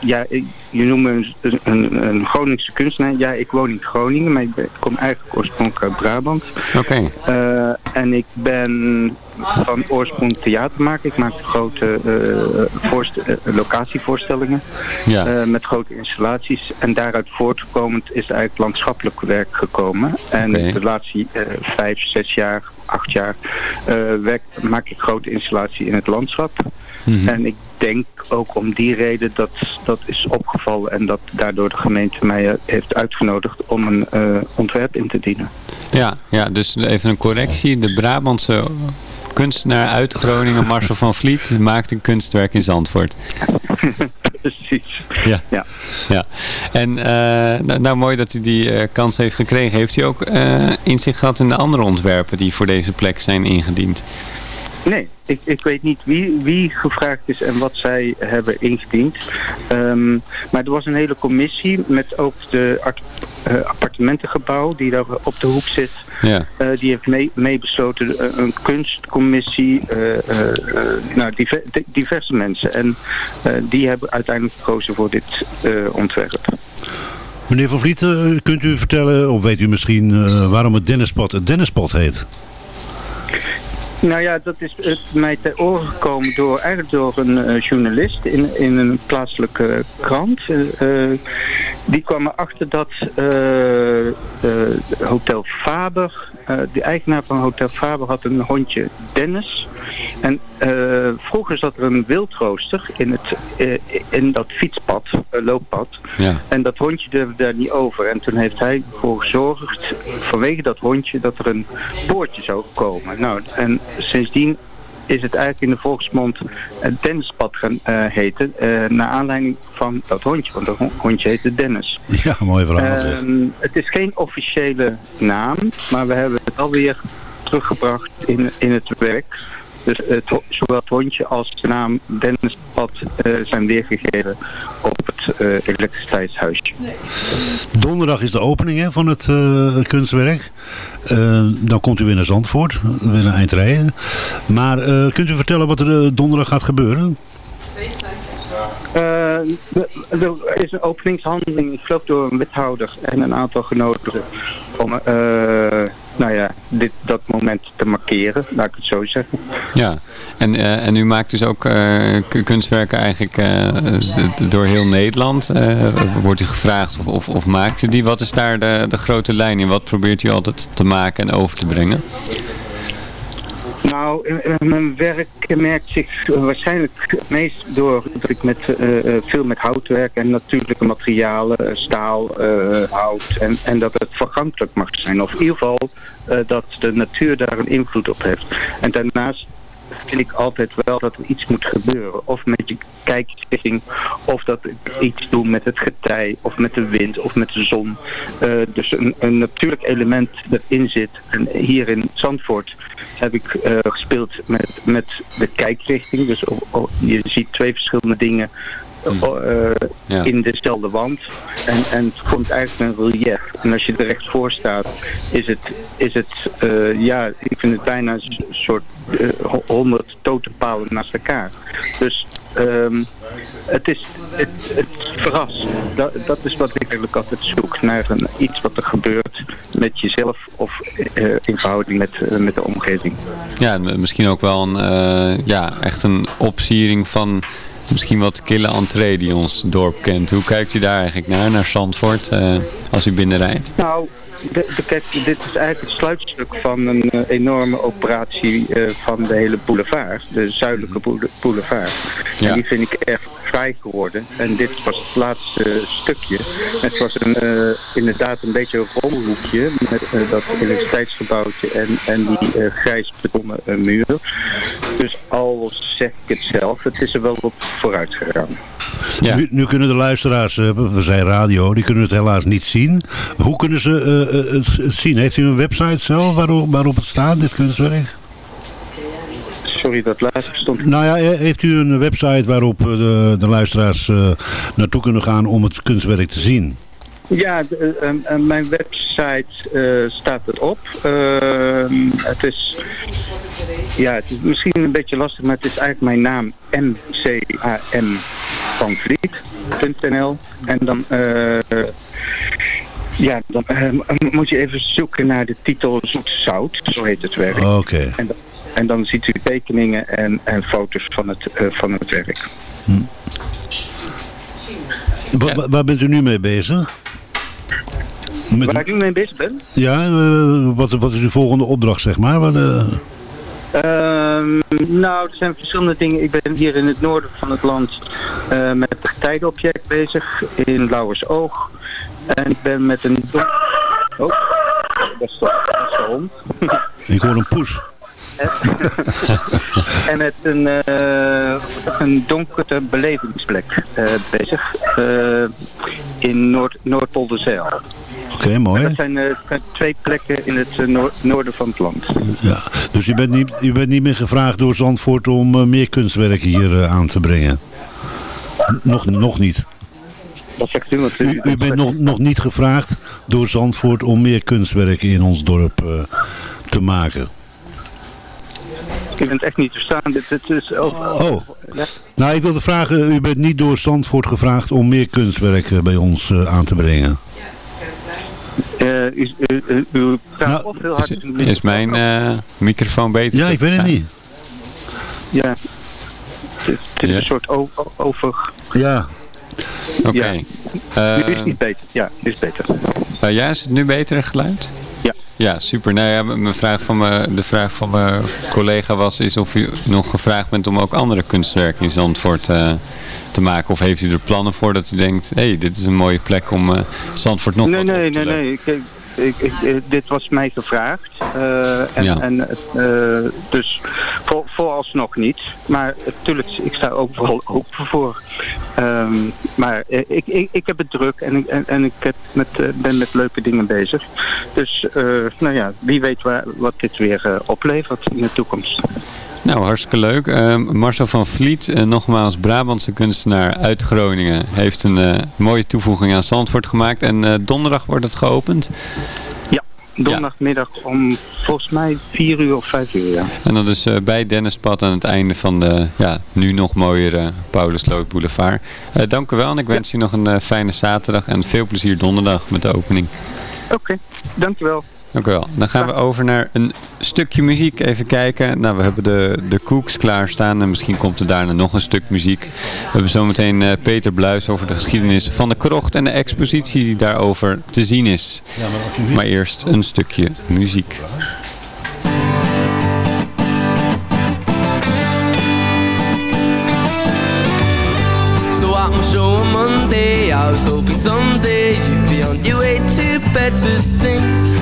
Speaker 12: ja, je noemt me een, een, een, Groningse kunstenaar. Ja, ik woon in Groningen, maar ik, ben, ik kom eigenlijk oorspronkelijk uit Brabant.
Speaker 8: Oké.
Speaker 12: Okay. en ik ben van oorsprong theater maken. Ik maak grote uh, voorst locatievoorstellingen
Speaker 8: ja.
Speaker 12: uh, met grote installaties. En daaruit voortkomend is eigenlijk landschappelijk werk gekomen. En
Speaker 8: okay.
Speaker 12: de laatste vijf, zes jaar, acht jaar werk, maak ik grote installaties in het landschap.
Speaker 8: Mhm.
Speaker 12: Mm -hmm. En ik denk ook om die reden dat dat is opgevallen en dat daardoor de gemeente mij heeft uitgenodigd om een ontwerp in te dienen.
Speaker 8: Ja, ja, dus even een correctie. De Brabantse kunstenaar uit Groningen, Marcel van Vliet, maakt een kunstwerk in Zandvoort. [laughs]
Speaker 12: Precies.
Speaker 8: Ja.
Speaker 12: ja.
Speaker 8: ja. En uh, nou, nou, mooi dat u die uh, kans heeft gekregen. Heeft u ook inzicht gehad in de andere ontwerpen die voor deze plek zijn ingediend?
Speaker 12: Nee, ik, ik weet niet wie, wie gevraagd is en wat zij hebben ingediend. Um, maar er was een hele commissie met ook de art, uh, appartementengebouw die daar op de hoek zit.
Speaker 8: Ja.
Speaker 12: Uh, die heeft mee, mee uh, een kunstcommissie, nou, diver, diverse mensen. En die hebben uiteindelijk gekozen voor dit ontwerp.
Speaker 11: Meneer Van Vliet, kunt u vertellen, of weet u misschien waarom het Dennispad het Dennispad heet?
Speaker 12: Nou ja, dat is het mij ter oren gekomen door, eigenlijk door een uh, journalist in, in een plaatselijke krant. Uh, die kwam erachter dat eh, eh, Hotel Faber, eh, de eigenaar van Hotel Faber had een hondje Dennis. En eh, vroeger zat er een wildrooster in, het, eh, in dat fietspad, eh, looppad.
Speaker 8: Ja.
Speaker 12: En dat hondje durfde daar niet over. En toen heeft hij ervoor gezorgd, vanwege dat hondje, dat er een poortje zou komen. Nou, en sindsdien is het eigenlijk in de volksmond het Dennispad gaan heten. naar aanleiding van dat hondje. Want dat ho- hondje heette Dennis. [laughs]
Speaker 11: Ja, mooi verhaal.
Speaker 12: Ehm, het is geen officiële naam, maar we hebben het alweer teruggebracht in, in het werk. Dus het, zowel het hondje als de naam Dennispad eh, zijn weergegeven op het eh, elektriciteitshuisje.
Speaker 11: Donderdag is de opening hè, van het kunstwerk. Dan komt u weer naar Zandvoort, weer naar eind rijden. Maar kunt u vertellen wat er donderdag gaat gebeuren?
Speaker 12: Eh, er is een openingshandeling, ik geloof door een wethouder en een aantal genodigden om nou ja, dit, dat moment te markeren, laat ik het zo zeggen.
Speaker 8: Ja, en, eh, en u maakt dus ook eh, kunstwerken eigenlijk eh, door heel Nederland. Wordt u gevraagd of, of, of maakt u die? Wat is daar de, de grote lijn in? Wat probeert u altijd te maken en over te brengen?
Speaker 12: Nou, in- in mijn werk merkt zich eh, waarschijnlijk meest door dat ik met, eh, eh, veel met hout werk en natuurlijke materialen, eh, staal, eh, hout en, en dat het vergankelijk mag zijn. Of in ieder geval eh, dat de natuur daar een invloed op heeft. En daarnaast vind ik altijd wel dat er iets moet gebeuren. Of met je kijkrichting, of dat ik iets doe met het getij, of met de wind, of met de zon. Eh, dus een, een natuurlijk element dat in zit. En hier in Zandvoort heb ik eh, gespeeld met, met de kijkrichting. Dus je ziet twee verschillende dingen
Speaker 8: Ja.
Speaker 12: in dezelfde wand. En, en het komt eigenlijk een relief. En als je er recht voor staat, is het, is het eh, ja, ik vind het bijna een soort eh, ho- honderd totempalen naast elkaar. Dus ehm, het is het, het verrast. Dat, dat is wat ik eigenlijk altijd zoek. Naar een, iets wat er gebeurt met jezelf of eh, in verhouding met, eh, met de omgeving.
Speaker 8: Ja, misschien ook wel een, eh, ja, echt een opsiering van misschien wat kille entree die ons dorp kent. Hoe kijkt u daar eigenlijk naar, naar Zandvoort, eh, als u binnenrijdt?
Speaker 12: Nou, de, de- kijk, dit is eigenlijk het sluitstuk van een eh, enorme operatie eh, van de hele boulevard. De zuidelijke boule- boulevard.
Speaker 8: Ja.
Speaker 12: En die vind ik erg vrij geworden. En dit was het laatste stukje. Het was een, eh, inderdaad een beetje een rommelhoekje met dat elektriciteitsgebouwtje en, en die grijs betonnen muur. Dus al zeg ik het zelf, het is er wel op vooruit gegaan.
Speaker 8: Ja.
Speaker 11: Nu, nu kunnen de luisteraars, eh, we zijn radio, die kunnen het helaas niet zien. Hoe kunnen ze eh, eh, het, het zien? Heeft u een website zelf waarop, waarop het staat, dit kunstwerk?
Speaker 12: Sorry, dat laatste stond
Speaker 11: Nou ja, heeft u een website waarop de, de luisteraars eh, naartoe kunnen gaan om het kunstwerk te zien?
Speaker 12: Ja, de- mijn website eh, staat het op. Ehm, het is, ja, het is misschien een beetje lastig, maar het is eigenlijk mijn naam mcam van Vliet.nl en dan, eh, ja, dan eh, moet je even zoeken naar de titel Zoet Zout, zo heet het werk.
Speaker 11: Oké.
Speaker 12: En, dan- en dan ziet u tekeningen en, en foto's van het, eh, van het werk.
Speaker 11: Wa- waar bent u nu mee bezig? Met-
Speaker 12: Waar ik nu mee bezig ben?
Speaker 11: ja, wat, wat is uw volgende opdracht, zeg maar?
Speaker 12: Ehm, nou, er zijn verschillende dingen. Ik ben hier in het noorden van het land eh, met het getijdenobject bezig in Lauwersoog. En ik ben met een... Oh, dat is de, dat is de hond.
Speaker 11: ik hoor een poes. [laughs]
Speaker 12: en met een, eh, een donkere belevingsplek eh, bezig in Noord Noordpolderzeil.
Speaker 11: Mooi.
Speaker 12: Dat zijn eh, twee plekken in het eh, noor- noorden van het land.
Speaker 11: Ja. Dus u bent, niet, u bent niet meer gevraagd door Zandvoort om eh, meer kunstwerken hier aan te brengen? Nog, nog niet.
Speaker 12: Wat zegt u? Want
Speaker 11: U, u bent nog, nog niet gevraagd door Zandvoort om meer kunstwerken in ons dorp te maken.
Speaker 12: U bent echt niet verstaan. Dit, dit is
Speaker 11: Oh. Nou, ik wilde vragen, u bent niet door Zandvoort gevraagd om meer kunstwerken bij ons aan te brengen.
Speaker 12: Eh, u, u praat
Speaker 11: Nou,
Speaker 12: of heel hard
Speaker 8: Is, is mijn eh, microfoon beter?
Speaker 11: Ja, ik weet het niet.
Speaker 12: Ja. Het, het is
Speaker 8: Ja.
Speaker 12: een soort over...
Speaker 11: Ja,
Speaker 8: Oké.
Speaker 12: Ja.
Speaker 8: Eh,
Speaker 12: nu is het niet beter. Ja, nu is het beter.
Speaker 8: Uh, ja, is het nu beter geluid?
Speaker 12: Ja.
Speaker 8: Super. Nou ja, mijn vraag van me, de vraag van mijn collega was is of u nog gevraagd bent om ook andere kunstwerken in Zandvoort uh, te maken. Of heeft u er plannen voor dat u denkt, hé, hey, dit is een mooie plek om uh, Zandvoort nog
Speaker 12: nee,
Speaker 8: wat
Speaker 12: nee,
Speaker 8: op te
Speaker 12: nee, nee, nee. Ik, ik, ik, dit was mij gevraagd. Uh, en,
Speaker 8: Ja.
Speaker 12: en, uh, dus voor, vooralsnog niet. Maar natuurlijk, ik sta ook wel open voor. Um, maar ik, ik, ik heb het druk en, ik- en, en ik heb met, ben met leuke dingen bezig. Dus uh, nou ja, wie weet waar, wat dit weer oplevert in de toekomst.
Speaker 8: Nou, hartstikke leuk. Uh, Marcel van Vliet, uh, nogmaals Brabantse kunstenaar uit Groningen, heeft een uh, mooie toevoeging aan Zandvoort gemaakt. En uh, donderdag wordt het geopend.
Speaker 12: Ja, donderdagmiddag om volgens mij vier uur of vijf uur, ja.
Speaker 8: En dat is bij Dennispad aan het einde van de ja, nu nog mooiere Paulus Lood Boulevard. Dank u wel en ik wens ja. u nog een fijne zaterdag en veel plezier donderdag met de opening.
Speaker 12: Oké, okay, dankjewel.
Speaker 8: Dank u wel. Dan gaan we over naar een stukje muziek. Even kijken. Nou, we hebben de, de Cooks klaarstaan. En misschien komt er daarna nog een stuk muziek. We hebben zometeen uh, Peter Bluis over de geschiedenis van de krocht. En de expositie die daarover te zien is. Ja, maar, maar eerst een stukje muziek.
Speaker 13: So at my show on Monday, I was hoping someday you'd be on your way to better things.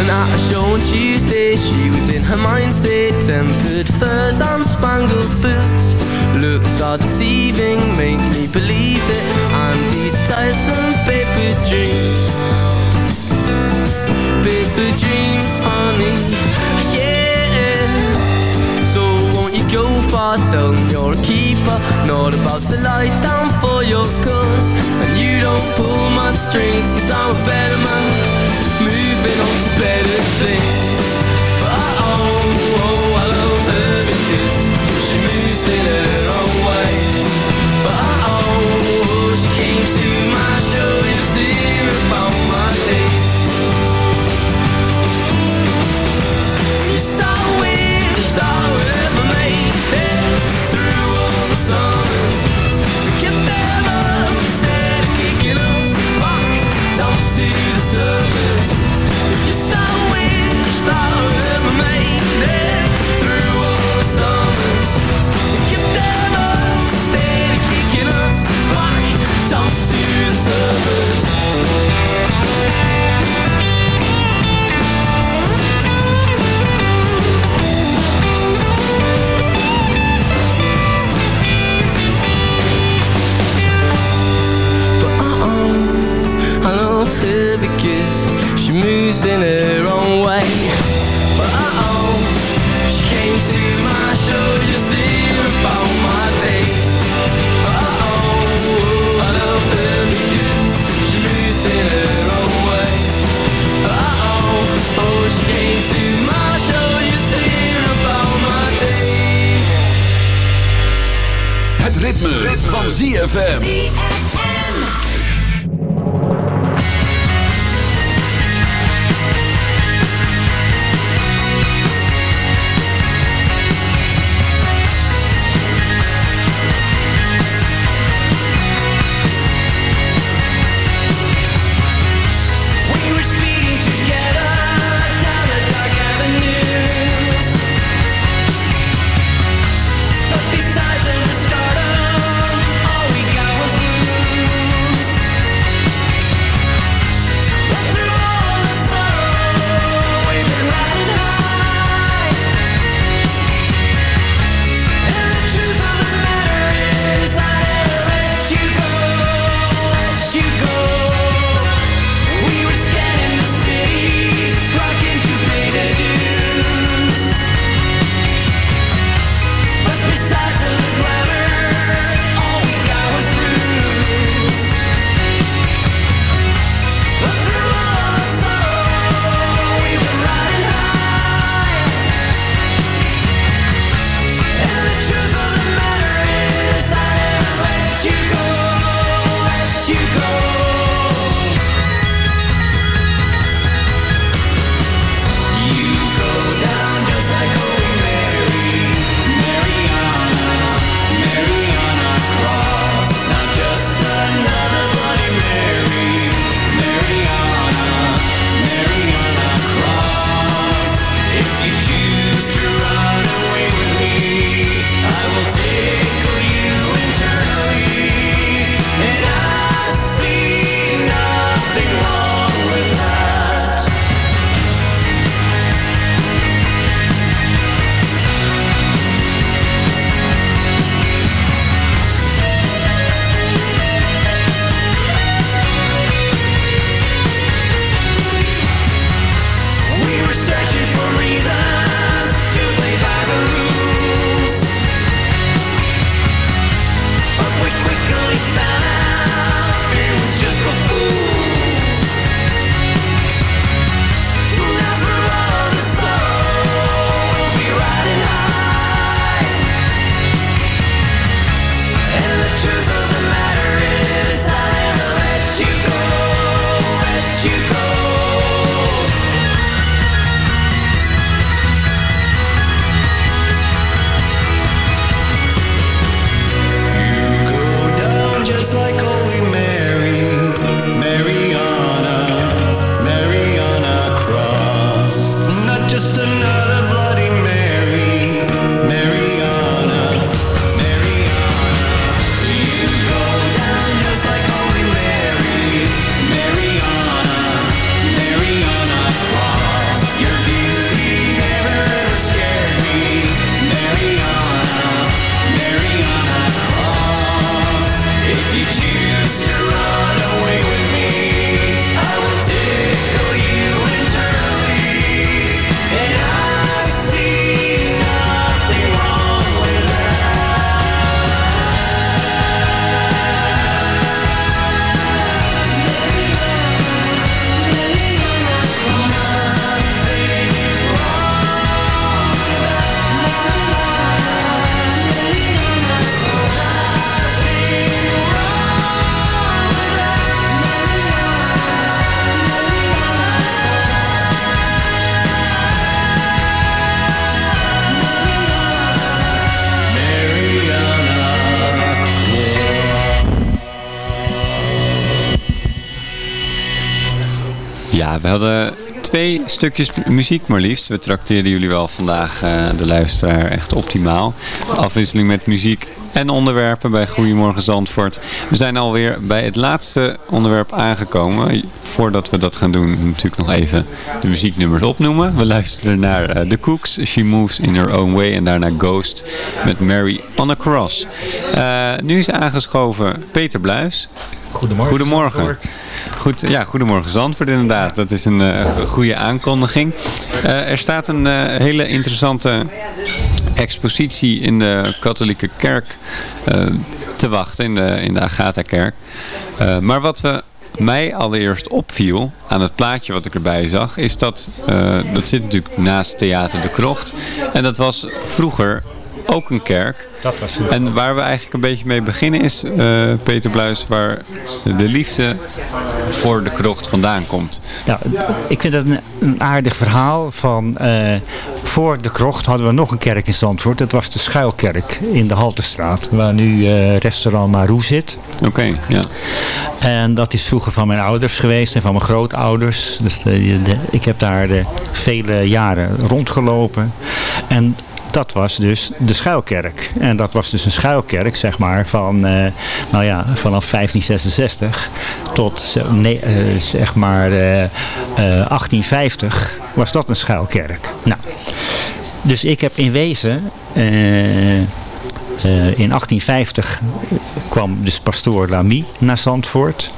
Speaker 13: And at a show on Tuesday, she was in her mindset. Tempered furs and spangled boots. Looks are deceiving, make me believe it. And these tiresome paper dreams. Paper dreams, honey. Far? Tell you're a keeper. Not about to lie down for your cause. And you don't pull my strings, cause I'm a better man moving on to better things. In her own way. But uh oh, she came to my show just about my day. To my show.
Speaker 6: Het ritme, ritme. van ZFM.
Speaker 13: We
Speaker 8: hadden twee stukjes muziek maar liefst. We trakteerden jullie wel vandaag, eh, de luisteraar, echt optimaal. Afwisseling met muziek en onderwerpen bij Goedemorgen Zandvoort. We zijn alweer bij het laatste onderwerp aangekomen. Voordat we dat gaan doen, natuurlijk nog even de muzieknummers opnoemen. We luisteren naar eh, The Cooks, She Moves in Her Own Way en daarna Ghost met Mary on a Cross. Eh, nu is aangeschoven Peter Bluis.
Speaker 14: Goedemorgen.
Speaker 8: Goedemorgen. Goed, ja, goedemorgen Zandvoort inderdaad. Dat is een eh, goede aankondiging. Eh, er staat een eh, hele interessante expositie in de katholieke kerk te wachten, in de, in de Agatha-kerk. Maar wat we mij allereerst opviel aan het plaatje wat ik erbij zag, is dat, dat zit natuurlijk naast Theater de Krocht. En dat was vroeger ook een kerk.
Speaker 14: Dat was.
Speaker 8: En waar we eigenlijk een beetje mee beginnen is, eh, Peter Bluis, waar de liefde voor de krocht vandaan komt.
Speaker 14: Nou, ik vind dat een, een aardig verhaal van... eh, voor de krocht hadden we nog een kerk in Zandvoort. Dat was de Schuilkerk in de Haltestraat. Waar nu eh, restaurant Marou zit.
Speaker 8: Oké, ja.
Speaker 14: En dat is vroeger van mijn ouders geweest en van mijn grootouders. Dus de, de- ik heb daar eh, vele jaren rondgelopen. En dat was dus de schuilkerk. En dat was dus een schuilkerk, zeg maar, van, eh, nou ja, vanaf 1566 tot, nee, eh, zeg maar, eh, eh, 1850 was dat een schuilkerk. Nou, dus ik heb in wezen... in 1850 kwam dus pastoor Lamy naar Zandvoort.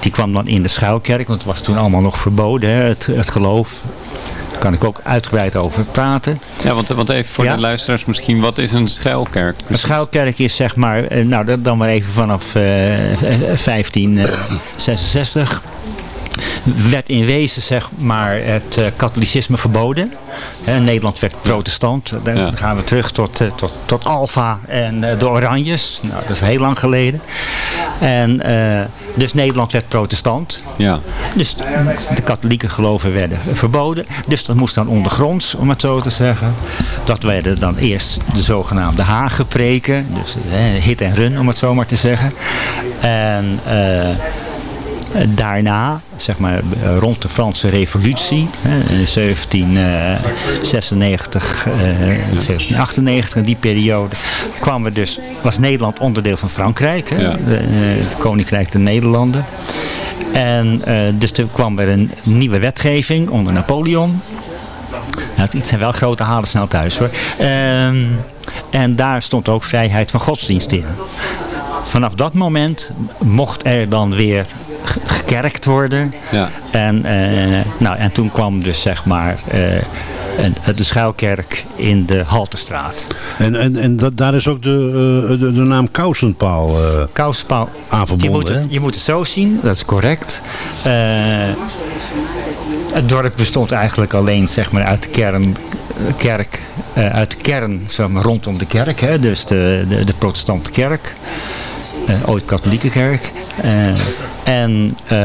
Speaker 14: Die kwam dan in de schuilkerk, want het was toen allemaal nog verboden, hè, het geloof. Kan ik ook uitgebreid over praten.
Speaker 8: Ja, want, want even voor
Speaker 14: Ja.
Speaker 8: de luisteraars misschien, wat is een schuilkerk?
Speaker 14: Een schuilkerk is zeg maar, eh, nou dat dan maar even vanaf eh, 1566 werd in wezen zeg maar het eh, katholicisme verboden. Nederland werd protestant. Dan
Speaker 8: Ja.
Speaker 14: gaan we terug tot, eh, tot, tot Alfa en eh, de Oranjes. Nou, dat is heel lang geleden. En eh, dus Nederland werd protestant.
Speaker 8: Ja.
Speaker 14: Dus de katholieke geloven werden verboden. Dus dat moest dan ondergronds, om het zo te zeggen. Dat werden dan eerst de zogenaamde Hagenpreken. Dus hit en run, om het zo maar te zeggen. En eh, daarna, zeg maar eh, rond de Franse revolutie, in 1796, eh, 1798, in die periode, kwam er dus, was Nederland onderdeel van Frankrijk, hè,
Speaker 8: Ja.
Speaker 14: eh, het Koninkrijk der Nederlanden. En eh, dus er kwam er een nieuwe wetgeving onder Napoleon. Nou, het zijn wel grote halen snel thuis hoor. Ehm, en daar stond ook vrijheid van godsdienst in. Vanaf dat moment mocht er dan weer gekerkt worden.
Speaker 8: Ja.
Speaker 14: En, eh, nou, en toen kwam dus zeg maar eh, een- de schuilkerk in de Haltestraat.
Speaker 11: En, en, en dat, daar is ook de, eh, de, de naam Kousenpaal
Speaker 14: Kousenpaal.
Speaker 11: aan
Speaker 14: Je
Speaker 11: verbonden.
Speaker 14: moet, het, je moet het zo zien, dat is correct. Het dorp bestond eigenlijk alleen zeg maar, uit de kern, kerk, uit de kern zeg maar, rondom de kerk. Hè, dus de, de, de protestante kerk, ooit katholieke kerk. Eh, en eh,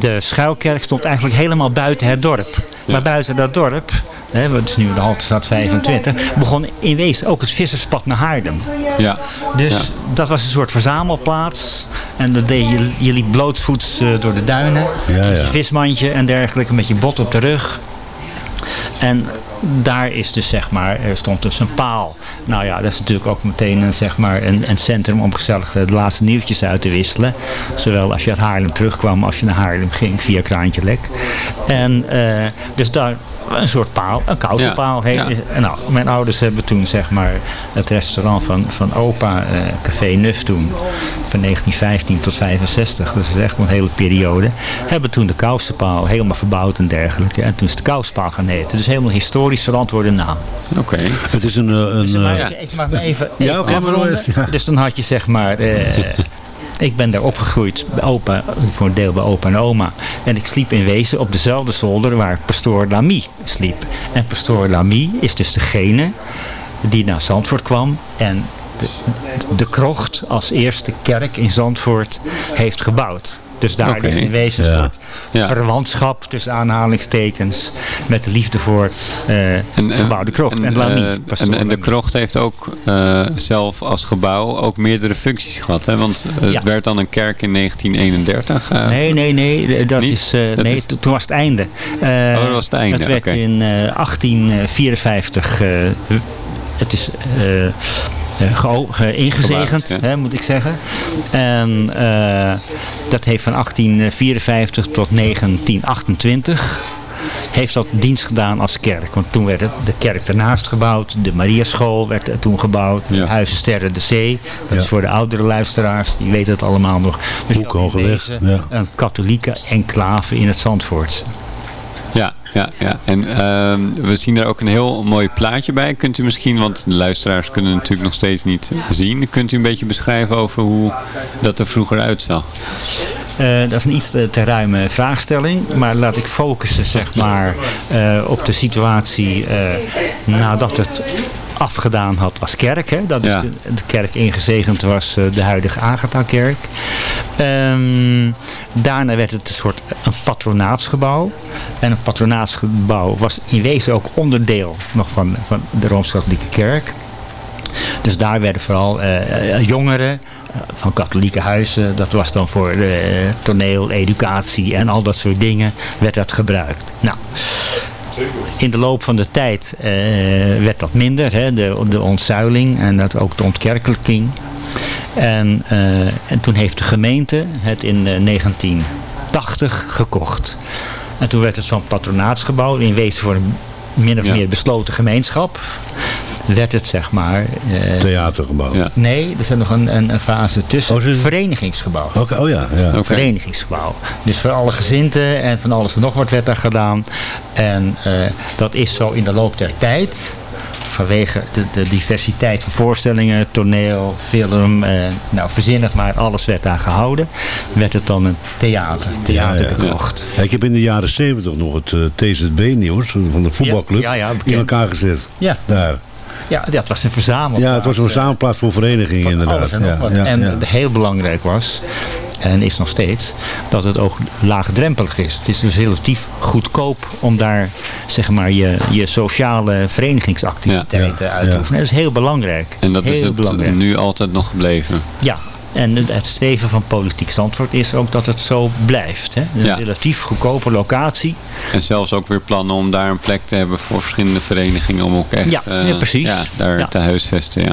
Speaker 14: de schuilkerk stond eigenlijk helemaal buiten het dorp. Maar buiten dat dorp, hè, wat is nu de Haltestraat 25, begon in wezen ook het visserspad naar Haarlem.
Speaker 8: Ja.
Speaker 14: Dus
Speaker 8: Ja.
Speaker 14: dat was een soort verzamelplaats. En dat deed je, je liep blootvoets eh, door de duinen.
Speaker 11: Ja,
Speaker 14: Met je vismandje en dergelijke, met je bot op de rug. En daar is dus zeg maar, er stond dus een paal. Nou ja, dat is natuurlijk ook meteen een, zeg maar, een, een centrum om gezellig eh, de laatste nieuwtjes uit te wisselen. Zowel als je uit Haarlem terugkwam als je naar Haarlem ging via Kraantje Lek. En eh, dus daar een soort paal, een kousenpaal.
Speaker 8: Ja,
Speaker 14: heet-
Speaker 8: ja.
Speaker 14: en nou, mijn ouders hebben toen zeg maar het restaurant van, van opa, eh, Café Nuf toen, van 1915 tot 65, dat is echt een hele periode, hebben toen de kousenpaal helemaal verbouwd en dergelijke. En toen is het kousenpaal gaan heten. Dus helemaal historisch verantwoorde naam.
Speaker 8: Oké.
Speaker 11: Het is een... eh, een
Speaker 14: Dus maar
Speaker 11: eh,
Speaker 14: even- ik mag me even,
Speaker 11: Ja,
Speaker 14: even
Speaker 11: maar
Speaker 14: afronden.
Speaker 11: ja.
Speaker 14: Dus dan had je zeg maar... eh, [laughs] ik ben daar opgegroeid bij opa, voor een deel bij opa en oma. En ik sliep in wezen op dezelfde zolder waar pastoor Lamy sliep. En pastoor Lamy is dus degene die naar Zandvoort kwam en de, de krocht als eerste kerk in Zandvoort heeft gebouwd. Dus daar ligt in wezen een soort verwantschap tussen aanhalingstekens met de liefde voor eh gebouw de Krocht en,
Speaker 8: eh,
Speaker 14: Lamy.
Speaker 8: en, en de krocht heeft ook eh, zelf als gebouw ook meerdere functies gehad. Hè? Want het
Speaker 14: Ja.
Speaker 8: werd dan een kerk in 1931. eh,
Speaker 14: Nee, nee, nee. Dat
Speaker 8: Niet?
Speaker 14: is, eh,
Speaker 8: Dat
Speaker 14: nee
Speaker 8: is-
Speaker 14: to- toen was het einde. Eh,
Speaker 8: Oh, dat was het einde,
Speaker 14: Het werd in eh, 1854... eh, het is... eh, ingezegend,
Speaker 8: Gebouwd, ja.
Speaker 14: hè, moet ik zeggen. En eh, dat heeft van 1854 tot 1928 heeft dat dienst gedaan als kerk. Want toen werd de kerk ernaast gebouwd. De Mariaschool werd er toen gebouwd. Het Huizen Sterren de Zee. Dat is voor de oudere luisteraars. Die weten het allemaal nog. Dus
Speaker 11: Hoek,
Speaker 14: ook in
Speaker 11: Hogeweg,
Speaker 14: wezen
Speaker 11: ja.
Speaker 14: Een katholieke enclave in het Zandvoort.
Speaker 8: Ja, ja. En ehm, we zien er ook een heel mooi plaatje bij. Kunt u misschien, want de luisteraars kunnen natuurlijk nog steeds niet zien. Kunt u een beetje beschrijven over hoe dat er vroeger uitzag?
Speaker 14: Eh, dat is een iets te, te ruime vraagstelling. Maar laat ik focussen zeg maar, eh, op de situatie eh, nadat het afgedaan had als kerk. Hè? Dat is
Speaker 8: Ja.
Speaker 14: de, de kerk ingezegend was, eh, de huidige Agatha-kerk. Ehm, daarna werd het een soort een patronaatsgebouw. En een patronaatsgebouw was in wezen ook onderdeel nog van, van de Rooms-Katholieke Kerk. Dus daar werden vooral eh, eh, jongeren van katholieke huizen, dat was dan voor toneel, educatie en al dat soort dingen, werd dat gebruikt. Nou, in de loop van de tijd eh, werd dat minder, hè, de, de ontzuiling en dat ook de ontkerkelijking. En, eh, en toen heeft de gemeente het in eh, 1980 gekocht. En toen werd het zo'n patronaatsgebouw, in wezen voor een min of
Speaker 11: Ja.
Speaker 14: meer besloten gemeenschap. Werd het zeg maar... eh,
Speaker 11: Theatergebouw.
Speaker 14: Nee, er zit nog een, een, een fase tussen. Verenigingsgebouw.
Speaker 11: Oké, oh ja. ja.
Speaker 14: Verenigingsgebouw. Dus voor alle gezinten en van alles en nog wat werd daar gedaan. En eh, dat is zo in de loop der tijd. Vanwege de, de diversiteit van voorstellingen, toneel, film, eh, nou verzin het maar, alles werd daar gehouden. Werd het dan een theater, theater.
Speaker 11: Ja, ik heb in de jaren 70 nog het eh, TZB-nieuws van de voetbalclub
Speaker 14: Ja, ja, ja,
Speaker 11: in elkaar gezet.
Speaker 14: Ja.
Speaker 11: Daar.
Speaker 14: Ja, dat was een verzamelplaats.
Speaker 11: Ja, het was een verzamelplaats voor verenigingen inderdaad.
Speaker 14: Alles en
Speaker 11: ja,
Speaker 14: en
Speaker 11: ja.
Speaker 14: heel belangrijk was, en is nog steeds, dat het ook laagdrempelig is. Het is dus relatief goedkoop om daar zeg maar, je, je sociale verenigingsactiviteiten uit te
Speaker 8: ja.
Speaker 14: oefenen. Dat is heel belangrijk.
Speaker 8: En dat
Speaker 14: heel
Speaker 8: is het
Speaker 14: belangrijk.
Speaker 8: nu altijd nog gebleven.
Speaker 14: Ja, en het- streven van Politiek Zandvoort is ook dat het zo blijft. Hè? Een
Speaker 8: Ja.
Speaker 14: relatief goedkope locatie.
Speaker 8: En zelfs ook weer plannen om daar een plek te hebben voor verschillende verenigingen. Om ook echt
Speaker 14: Ja,
Speaker 8: eh,
Speaker 14: ja, precies.
Speaker 8: Ja, daar
Speaker 14: Ja.
Speaker 8: te huisvesten. Ja.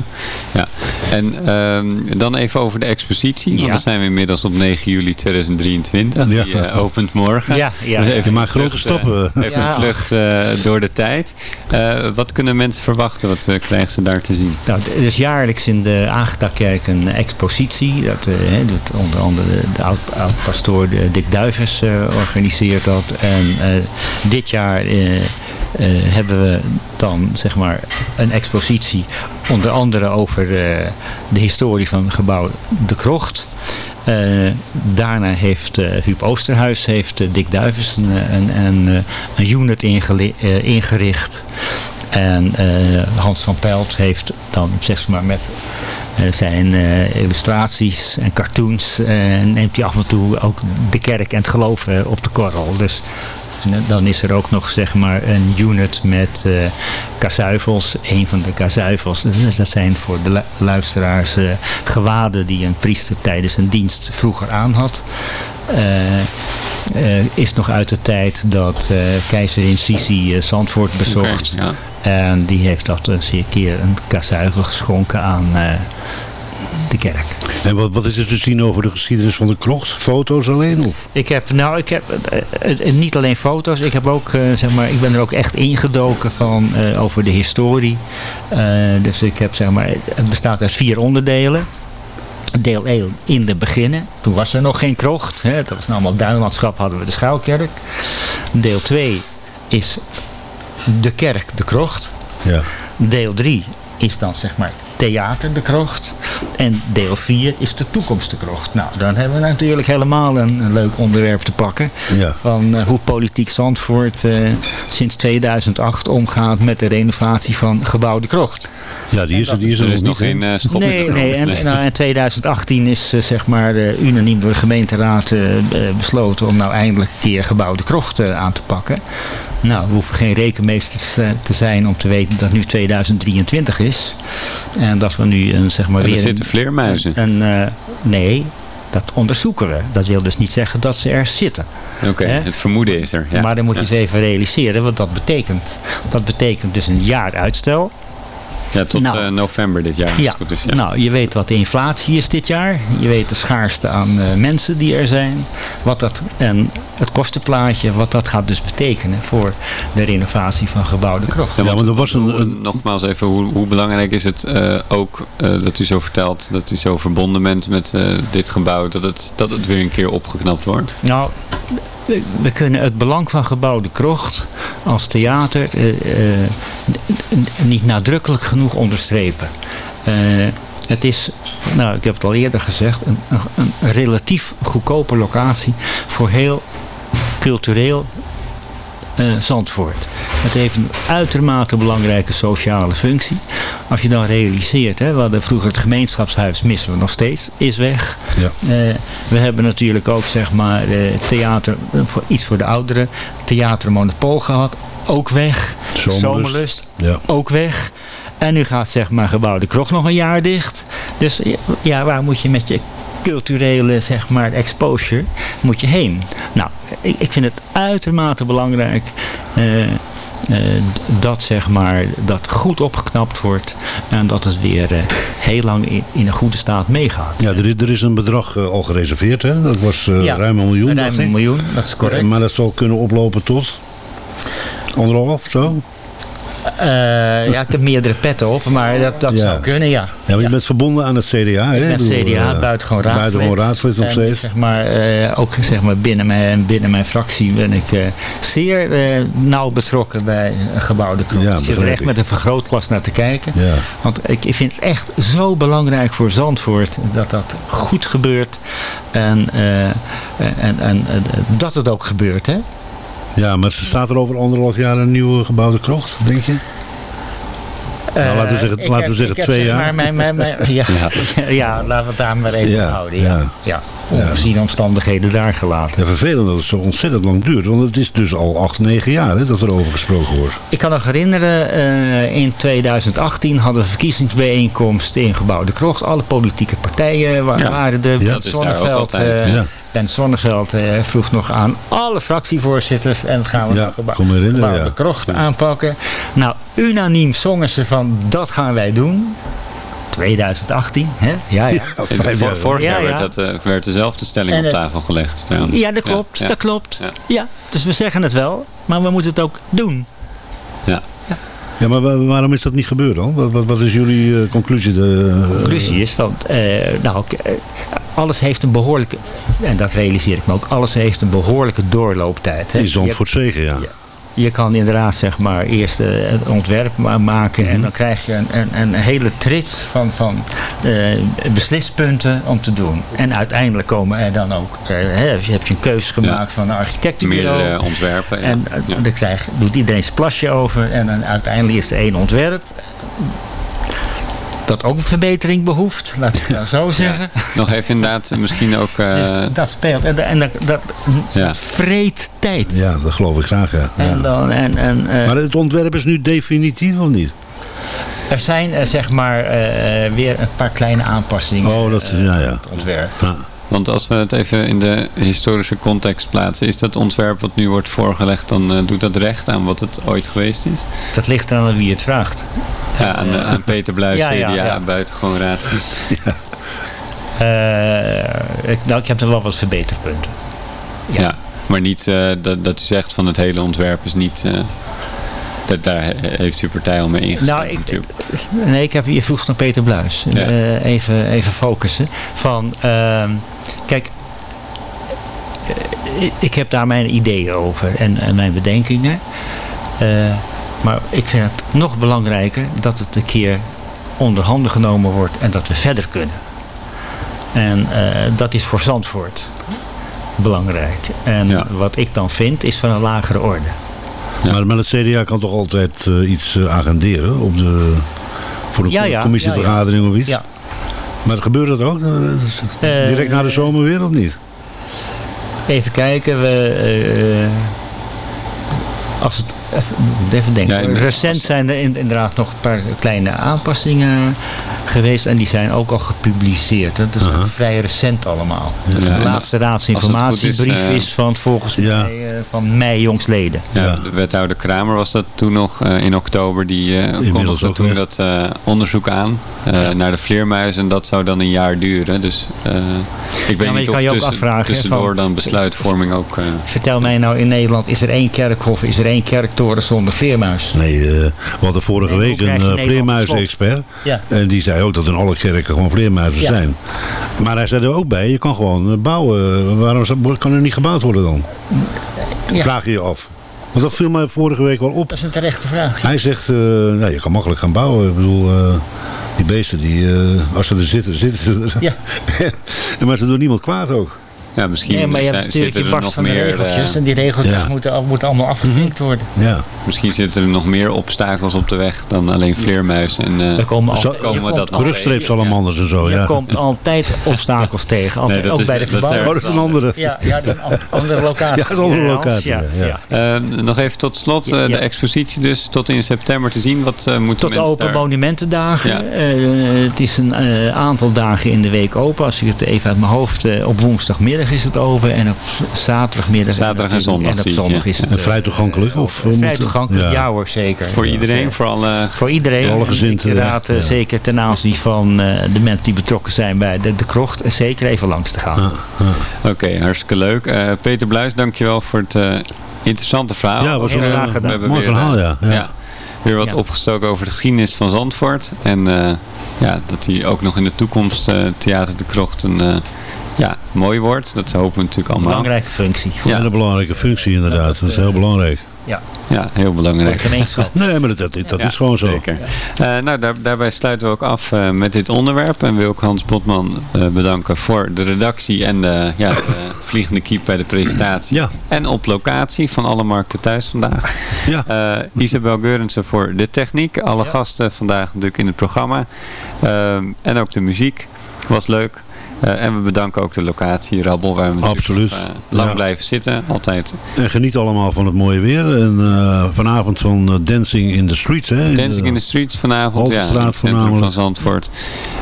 Speaker 8: Ja. En ehm, dan even over de expositie. Want
Speaker 14: Ja.
Speaker 8: dan zijn we inmiddels op 9 juli 2023.
Speaker 11: Ja.
Speaker 8: Die eh, opent morgen.
Speaker 14: Ja, ja,
Speaker 8: Dus even een
Speaker 11: grote
Speaker 8: vlucht, eh,
Speaker 11: stappen.
Speaker 8: even
Speaker 14: Ja.
Speaker 8: een vlucht eh, door de tijd. Eh, wat kunnen mensen verwachten? Wat eh, krijgen ze daar te zien?
Speaker 14: Nou, er is jaarlijks in de Agatha-kerk een expositie. Dat eh, hè, doet onder andere de oud- oud-pastoor eh, Dick Duivens eh, organiseert dat. En eh, dit jaar eh, eh, hebben we dan zeg maar een expositie onder andere over eh, de historie van gebouw De Krocht. Daarna heeft eh Huub Oosterhuis, heeft eh, Dick Duivens een, een, een, unit ingericht. En Hans van Pelt heeft dan zeg maar met zijn illustraties en cartoons neemt hij af en toe ook de kerk en het geloof op de korrel. Dus en, eh, dan is er ook nog zeg maar een unit met eh kazuivels. Een van de kazuivels, dat zijn voor de lu- luisteraars eh, gewaden die een priester tijdens een dienst vroeger aan had. Is nog uit de tijd dat keizerin Sisi Zandvoort bezocht.
Speaker 8: Ja.
Speaker 14: En die heeft dat eens een keer een kazuivel geschonken aan de kerk.
Speaker 11: En wat, wat is er te zien over de geschiedenis van de krocht? Foto's alleen? Of?
Speaker 14: Ik heb, nou, ik heb eh, niet alleen foto's. Ik heb ook, zeg maar, ik ben er ook echt ingedoken van over de historie. Dus ik heb, zeg maar, het bestaat uit vier onderdelen. Deel 1 in de beginnen. Toen was er nog geen krocht. Hè. Dat was nou allemaal duinlandschap, hadden we de schuilkerk. Deel 2 is de kerk, de krocht.
Speaker 11: Ja.
Speaker 14: Deel 3 is dan zeg maar theater de krocht. En deel 4 is de toekomst krocht. Nou, dan hebben we natuurlijk helemaal een, een leuk onderwerp te pakken.
Speaker 11: Ja.
Speaker 14: Van eh, hoe politiek Zandvoort eh, sinds 2008 omgaat met de renovatie van gebouw de krocht.
Speaker 11: Ja, die is er, die is er,
Speaker 8: Er is
Speaker 11: nog
Speaker 8: geen
Speaker 11: hè?
Speaker 8: eh, schop
Speaker 14: Nee,
Speaker 8: in de
Speaker 14: nee. En, nou, in 2018 is eh, zeg maar eh, unaniem door de gemeenteraad besloten om nou eindelijk een keer gebouwde krocht eh, aan te pakken. Nou, we hoeven geen rekenmeester te- zijn om te weten dat nu 2023 is. En dat we nu een, zeg maar
Speaker 8: Ja, er
Speaker 14: weer...
Speaker 8: zitten vleermuizen.
Speaker 14: Een, een, eh, nee, dat onderzoeken we. Dat wil dus niet zeggen dat ze er zitten.
Speaker 8: Oké, het vermoeden is er. Ja.
Speaker 14: Maar dan moet je
Speaker 8: ja.
Speaker 14: eens even realiseren wat dat betekent. Dat betekent dus een jaar uitstel.
Speaker 8: Ja, tot
Speaker 14: Nou.
Speaker 8: eh, november dit jaar.
Speaker 14: Ja,
Speaker 8: het goed is, ja.
Speaker 14: nou, je weet wat de inflatie is dit jaar. Je weet de schaarste aan eh, mensen die er zijn. Wat dat, en het kostenplaatje, wat dat gaat dus betekenen voor de renovatie van gebouwde krocht.
Speaker 8: Ja, want
Speaker 11: er was een-
Speaker 8: Nogmaals even, hoe, hoe belangrijk is het eh, ook eh, dat u zo vertelt, dat u zo verbonden bent met eh, dit gebouw, dat het, dat het weer een keer opgeknapt wordt?
Speaker 14: Nou, we, kunnen het belang van gebouwde krocht als theater eh, eh, niet nadrukkelijk genoeg onderstrepen. Eh, het is, nou ik heb het al eerder gezegd, een, een, relatief goedkope locatie voor heel cultureel Zandvoort. Het heeft een uitermate belangrijke sociale functie. Als je dan realiseert, hè, we hadden vroeger het gemeenschapshuis, missen we nog steeds, is weg.
Speaker 11: Ja.
Speaker 14: Eh, we hebben natuurlijk ook zeg maar eh, theater, eh, voor, iets voor de ouderen, theater Monopool gehad, ook weg.
Speaker 11: Zomerlust. Ja.
Speaker 14: ook weg. En nu gaat zeg maar gebouwde krocht nog een jaar dicht. Dus ja, waar moet je met je culturele zeg maar exposure moet je heen? Nou, ik, vind het uitermate belangrijk eh, eh, dat zeg maar dat goed opgeknapt wordt en dat het weer eh, heel lang in, in een goede staat meegaat.
Speaker 11: Ja, er is, er is een bedrag al gereserveerd, hè? Dat was
Speaker 14: Ja,
Speaker 11: ruim een miljoen,
Speaker 14: ruim een miljoen, dat is correct.
Speaker 11: Maar dat zal kunnen oplopen tot anderhalf, zo?
Speaker 14: Eh, ja, ik heb meerdere petten op, maar dat, dat
Speaker 11: Ja.
Speaker 14: zou kunnen, ja.
Speaker 11: Ja, maar je bent verbonden aan het CDA, hè?
Speaker 14: Ik ben CDA,
Speaker 11: eh,
Speaker 14: buitengewoon raadslid.
Speaker 11: Buitengewoon raadslid nog
Speaker 14: En,
Speaker 11: steeds.
Speaker 14: Zeg maar, eh, ook zeg maar, binnen, mijn, binnen mijn fractie ben ik zeer nauw betrokken bij gebouwde krocht.
Speaker 11: Ja,
Speaker 14: ik zit er echt
Speaker 11: ik.
Speaker 14: met een vergrootglas naar te kijken.
Speaker 11: Ja.
Speaker 14: Want ik, ik vind het echt zo belangrijk voor Zandvoort dat dat goed gebeurt. En, en, en, eh, dat het ook gebeurt. Hè?
Speaker 11: Ja, maar staat er over anderhalf jaar een nieuwe gebouwde krocht, denk je? Nou, laten we zeggen,
Speaker 14: Eh, ik
Speaker 11: laten we
Speaker 14: heb-
Speaker 11: zeggen twee
Speaker 14: zeg
Speaker 11: jaar.
Speaker 14: Maar, mijn, mijn, mijn, [laughs] ja, ja. laten we het daar maar even
Speaker 11: Ja,
Speaker 14: houden. Ja.
Speaker 11: ja.
Speaker 14: Ja. Ongeziene omstandigheden daar gelaten.
Speaker 11: Ja, vervelend dat het zo ontzettend lang duurt. Want het is dus al acht, negen jaar hè, dat er over gesproken wordt.
Speaker 14: Ik kan nog herinneren, eh, in 2018 hadden we een verkiezingsbijeenkomst in Gebouw de Krocht. Alle politieke partijen wa-
Speaker 8: Ja.
Speaker 14: waren er.
Speaker 8: Ja, dat is daar ook
Speaker 14: Zonneveld,
Speaker 8: altijd,
Speaker 11: ja.
Speaker 14: Ben Zonneveld eh, vroeg nog aan alle fractievoorzitters. En gaan we
Speaker 11: Ja,
Speaker 14: nog Gebouw,
Speaker 11: ja.
Speaker 14: de Krocht aanpakken. Nou, unaniem zongen ze van dat gaan wij doen. 2018, hè? Ja, ja.
Speaker 11: Ja,
Speaker 8: vor- vorig
Speaker 14: Ja,
Speaker 8: jaar
Speaker 14: ja.
Speaker 8: werd, dat, eh, werd dezelfde stelling
Speaker 14: En
Speaker 8: op
Speaker 14: het-
Speaker 8: tafel gelegd.
Speaker 14: Ja, dat klopt,
Speaker 8: ja.
Speaker 14: dat klopt.
Speaker 8: Ja.
Speaker 14: Ja, dus we zeggen het wel, maar we moeten het ook doen.
Speaker 8: Ja.
Speaker 11: Maar wa- waarom is dat niet gebeurd dan? Wat, wat, wat is jullie eh, conclusie? De,
Speaker 14: conclusie is, want eh, nou, eh, alles heeft een behoorlijke, en dat realiseer ik me ook, alles heeft een behoorlijke doorlooptijd. Hè.
Speaker 11: in Zandvoort zeker, ja.
Speaker 14: Je, je kan inderdaad zeg maar eerst het ontwerp ma- maken
Speaker 11: Mhm.
Speaker 14: en dan krijg je een, een, een hele trits van, van beslispunten om te doen. En uiteindelijk komen er dan ook, eh, hè, je hebt je een keuze gemaakt van een architectenbureau.
Speaker 8: Meerdere ontwerpen. Ja.
Speaker 14: En eh,
Speaker 8: Ja.
Speaker 14: dan krijg, doet iedereen zijn plasje over. En dan uiteindelijk is er één ontwerp. Dat ook een verbetering behoeft. Laat ik dat zo zeggen.
Speaker 8: Nog even inderdaad, eh, misschien ook... eh,
Speaker 14: Dus dat speelt. En, en dat, dat,
Speaker 8: Ja.
Speaker 14: vreet tijd.
Speaker 11: Ja, dat geloof ik graag, ja.
Speaker 14: En
Speaker 11: ja.
Speaker 14: dan, en, en, eh,
Speaker 11: Maar het ontwerp is nu definitief of niet?
Speaker 14: Er zijn eh, zeg maar eh, weer een paar kleine aanpassingen.
Speaker 11: Oh, dat is,
Speaker 14: eh,
Speaker 11: ja, ja.
Speaker 14: op het ontwerp.
Speaker 11: Ja.
Speaker 8: Want als we het even in de historische context plaatsen, is dat ontwerp wat nu wordt voorgelegd, dan eh, doet dat recht aan wat het ooit geweest is?
Speaker 14: Dat ligt eraan wie het vraagt.
Speaker 8: Ja, aan, eh, aan Peter Bluis,
Speaker 14: Ja,
Speaker 8: CDA,
Speaker 14: ja, ja.
Speaker 8: buitengewoon raad.
Speaker 14: Eh, ik, nou, ik heb er wel wat verbeterpunten.
Speaker 8: Ja. maar niet eh, dat, dat u zegt van het hele ontwerp is niet... dat, daar he- heeft uw partij al mee ingestemd
Speaker 14: Nou, ik,
Speaker 8: natuurlijk.
Speaker 14: nee, ik heb je vroeg naar Peter Bluis.
Speaker 8: Ja.
Speaker 14: Eh, even, even focussen. Van, ehm, kijk, eh, ik- heb daar mijn ideeën over en, en mijn bedenkingen. Eh, maar ik vind het nog belangrijker dat het een keer onder handen genomen wordt en dat we verder kunnen. En dat is voor Zandvoort belangrijk. En
Speaker 8: Ja.
Speaker 14: wat ik dan vind is van een lagere orde.
Speaker 8: Ja.
Speaker 11: Maar, maar het CDA kan toch altijd eh, iets eh, agenderen op de, Voor
Speaker 14: Ja, ja,
Speaker 11: commissievergadering of iets.
Speaker 14: Ja.
Speaker 11: Maar gebeurt dat ook?
Speaker 14: Eh,
Speaker 11: Direct na de zomer weer of niet?
Speaker 14: Even kijken. We, als het, even, even denken. Recent zijn er in- inderdaad nog een paar kleine aanpassingen geweest. En die zijn ook al gepubliceerd. hè. Dat is vrij recent allemaal.
Speaker 8: Ja,
Speaker 14: de laatste raadsinformatiebrief
Speaker 8: goed is,
Speaker 14: is,
Speaker 8: eh,
Speaker 14: van volgens
Speaker 11: Ja.
Speaker 14: mij eh, van mei jongstleden.
Speaker 8: Ja, de wethouder Kramer was dat toen nog eh, in oktober. Die eh kondigde toen dat eh, onderzoek aan eh, naar de vleermuizen. En dat zou dan een jaar duren. Dus eh, ik weet
Speaker 14: je
Speaker 8: niet
Speaker 14: kan
Speaker 8: of
Speaker 14: je ook
Speaker 8: tussen,
Speaker 14: afvragen,
Speaker 8: tussendoor
Speaker 14: van-
Speaker 8: dan besluitvorming ook... eh,
Speaker 14: Vertel mij nou in Nederland, is er één kerkhof, is er één kerktoren zonder vleermuis?
Speaker 11: Nee, eh, we hadden vorige
Speaker 14: Nee,
Speaker 11: week een
Speaker 14: je
Speaker 11: uh,
Speaker 14: Nederland
Speaker 11: vleermuizen-expert.
Speaker 14: Ja.
Speaker 11: En die zei ook dat in alle kerken gewoon vleermuizen
Speaker 14: Ja.
Speaker 11: zijn. Maar hij zei er ook bij, je kan gewoon eh, bouwen. Waarom kan er niet gebouwd worden dan?
Speaker 14: Ja.
Speaker 11: Vraag je je af. Want dat viel mij vorige week wel op.
Speaker 14: Dat is een terechte vraag.
Speaker 11: Hij zegt, eh, nou, je kan makkelijk gaan bouwen. Ik bedoel, eh, die beesten, die, eh, als ze er zitten, zitten ze er.
Speaker 14: Ja. [laughs]
Speaker 11: maar ze doen niemand kwaad ook.
Speaker 8: Ja, misschien
Speaker 14: Nee, maar je hebt natuurlijk die
Speaker 8: zitten er
Speaker 14: barst
Speaker 8: nog
Speaker 14: van de
Speaker 8: meer...
Speaker 14: regeltjes.
Speaker 8: eh,
Speaker 14: en die regeltjes
Speaker 11: Ja.
Speaker 14: moeten, moeten allemaal afgevinkt worden.
Speaker 11: Ja.
Speaker 8: misschien zitten er nog meer obstakels op de weg dan alleen vleermuizen. En eh,
Speaker 14: Er komen
Speaker 11: Zo-
Speaker 14: altijd,
Speaker 8: komen
Speaker 14: je
Speaker 8: we dat
Speaker 11: en zo,
Speaker 14: je
Speaker 11: ja.
Speaker 14: komt altijd obstakels [laughs] tegen. Altijd,
Speaker 8: Nee,
Speaker 14: ook
Speaker 8: is-
Speaker 14: bij de verbouwing.
Speaker 11: Oh, dat is een andere.
Speaker 14: Ja, ja, dat is een an- andere [laughs] locatie.
Speaker 11: Ja, dat is een andere locatie,
Speaker 14: Ja,
Speaker 11: ja, ja.
Speaker 14: ja.
Speaker 8: eh, nog even tot slot, eh,
Speaker 14: Ja, ja.
Speaker 8: de expositie dus tot in september te zien. Wat eh, moeten
Speaker 14: Tot de
Speaker 8: mensen
Speaker 14: Open
Speaker 8: daar...
Speaker 14: Monumentendagen.
Speaker 8: Ja.
Speaker 14: Eh, het is een eh, aantal dagen in de week open. Als ik het even uit mijn hoofd... op woensdagmiddag is het open. En op zaterdagmiddag.
Speaker 8: Zaterdag en
Speaker 14: op-
Speaker 8: zondag
Speaker 14: En op zondag
Speaker 8: ja.
Speaker 14: is het...
Speaker 11: En
Speaker 14: eh,
Speaker 11: vrij toegankelijk? Of, we
Speaker 14: vrij toegankelijk, ja. hoor, zeker.
Speaker 8: Voor iedereen, voor alle...
Speaker 14: Voor iedereen.
Speaker 11: Alle gezinten,
Speaker 14: Ik raad eh,
Speaker 11: ja.
Speaker 14: zeker ten aanzien van eh, de mensen die betrokken zijn bij de, de krocht. eh, Zeker even langs te gaan.
Speaker 8: Oké, hartstikke leuk. Eh, Peter Bluis, dankjewel voor het eh, interessante verhaal.
Speaker 11: Ja, was
Speaker 14: Heel
Speaker 11: een
Speaker 14: graag
Speaker 11: eh,
Speaker 14: gedaan.
Speaker 8: We hebben
Speaker 11: mooi
Speaker 8: weer,
Speaker 11: verhaal,
Speaker 8: eh,
Speaker 11: ja. ja.
Speaker 8: weer wat
Speaker 14: Ja.
Speaker 8: opgestoken over de geschiedenis van Zandvoort. En eh, ja, dat hij ook nog in de toekomst eh, Theater de Krocht een eh, ja, mooi wordt. Dat hopen we natuurlijk allemaal.
Speaker 14: Belangrijke functie.
Speaker 8: Ja.
Speaker 11: En een belangrijke functie inderdaad. Dat is heel belangrijk.
Speaker 14: Ja,
Speaker 8: Ja, heel belangrijk.
Speaker 14: gemeenschap. [laughs]
Speaker 11: Nee, maar dat, dat, dat
Speaker 8: Ja,
Speaker 11: is gewoon zo.
Speaker 8: Zeker. Eh, nou, daar, daarbij sluiten we ook af eh, met dit onderwerp. En wil ik Hans Botman eh, bedanken voor de redactie en de, ja, de [laughs] vliegende kiep bij de presentatie.
Speaker 11: Ja.
Speaker 8: En op locatie van alle markten thuis vandaag.
Speaker 11: Ja.
Speaker 8: Eh, Isabel Geurensen voor de techniek. Alle gasten vandaag natuurlijk in het programma. Ehm, en ook de muziek. Was leuk. Eh, en we bedanken ook de locatie Rabbel, waar we
Speaker 11: Absoluut.
Speaker 8: eh, lang
Speaker 11: Ja.
Speaker 8: blijven zitten. Altijd
Speaker 11: En geniet allemaal van het mooie weer. En eh, vanavond van Dancing in the Streets. Hè,
Speaker 8: Dancing in the Streets vanavond, ja, in het centrum van. Zandvoort.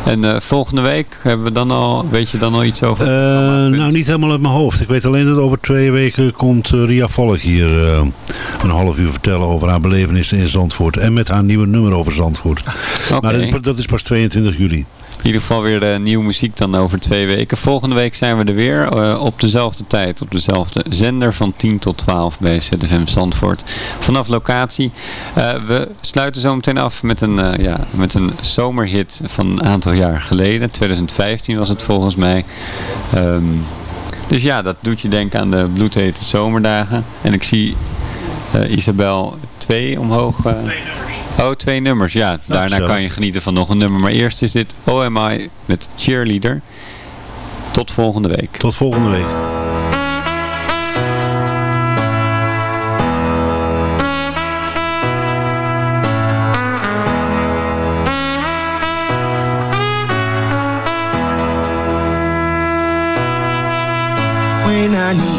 Speaker 8: En volgende week hebben we dan al, weet je dan al iets over?
Speaker 11: nou, niet helemaal uit mijn hoofd. Ik weet alleen dat over twee weken komt Ria Valk hier een half uur vertellen over haar belevenissen in Zandvoort. En met haar nieuwe nummer over Zandvoort.
Speaker 8: Oké.
Speaker 11: Maar dat is, dat is pas 22 juli.
Speaker 8: In ieder geval weer eh, nieuwe muziek dan over twee weken. Volgende week zijn we er weer eh, op dezelfde tijd, op dezelfde zender van 10 tot 12 bij ZFM Zandvoort. Vanaf locatie. Eh, we sluiten zo meteen af met een, ja, met een zomerhit van een aantal jaar geleden. 2015 was het volgens mij. Ehm, dus ja, dat doet je denken aan de bloedhete zomerdagen. En ik zie Isabel twee omhoog. eh, Oh, twee nummers. Ja, daarna
Speaker 11: zo.
Speaker 8: kan je genieten van nog een nummer. Maar eerst is dit OMI met Cheerleader. Tot volgende week.
Speaker 11: Tot volgende week.
Speaker 15: when I need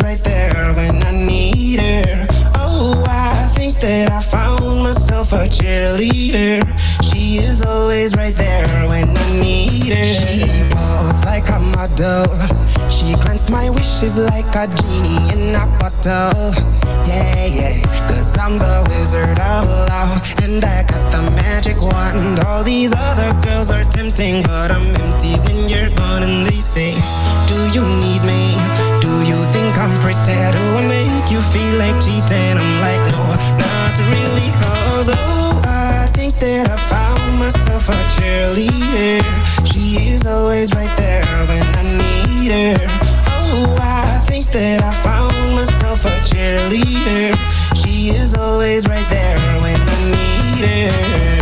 Speaker 15: I found myself a cheerleader. She is always right there when I need her. She walks like a model. She wish is like a genie in a bottle. Yeah, yeah. Cause I'm the wizard of love. And I got the magic wand. All these other girls are tempting, but I'm empty when you're gone. And they say, Do you need me? Do you think I'm pretty? Do I make you feel like cheating? I'm like, No, not really. Cause oh, I think that I found myself a cheerleader. She is always right there when I need her. I think that I found myself a cheerleader. She is always right there when I need her.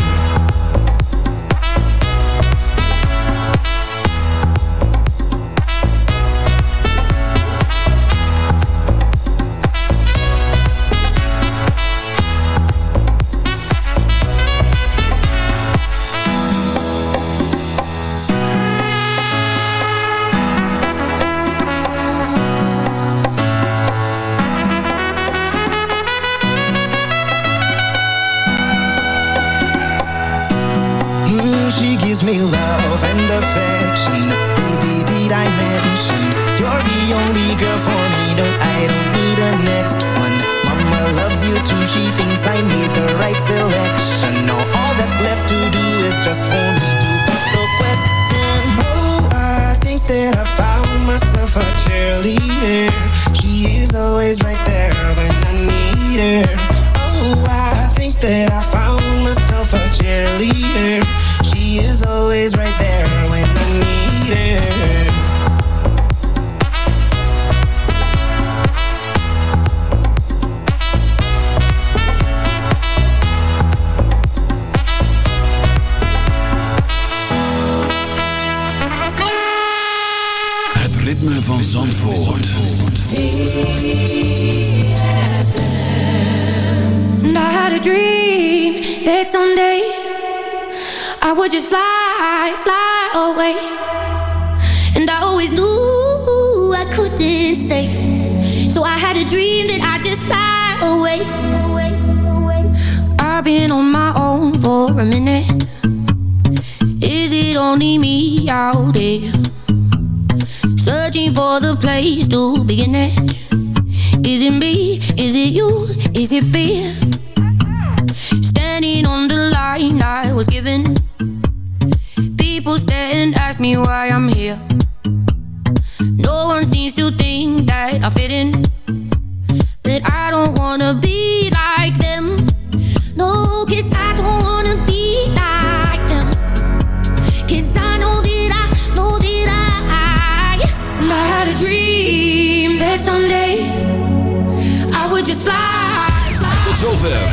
Speaker 15: A cheerleader. She is always right there when I need her. Oh, I think that I a
Speaker 16: minute. Is it only me out there? Searching for the place to begin it. Is it me? Is it you? Is it fear? Standing on the line I was given. People stare and ask me why I'm here. No one seems to think that I fit in.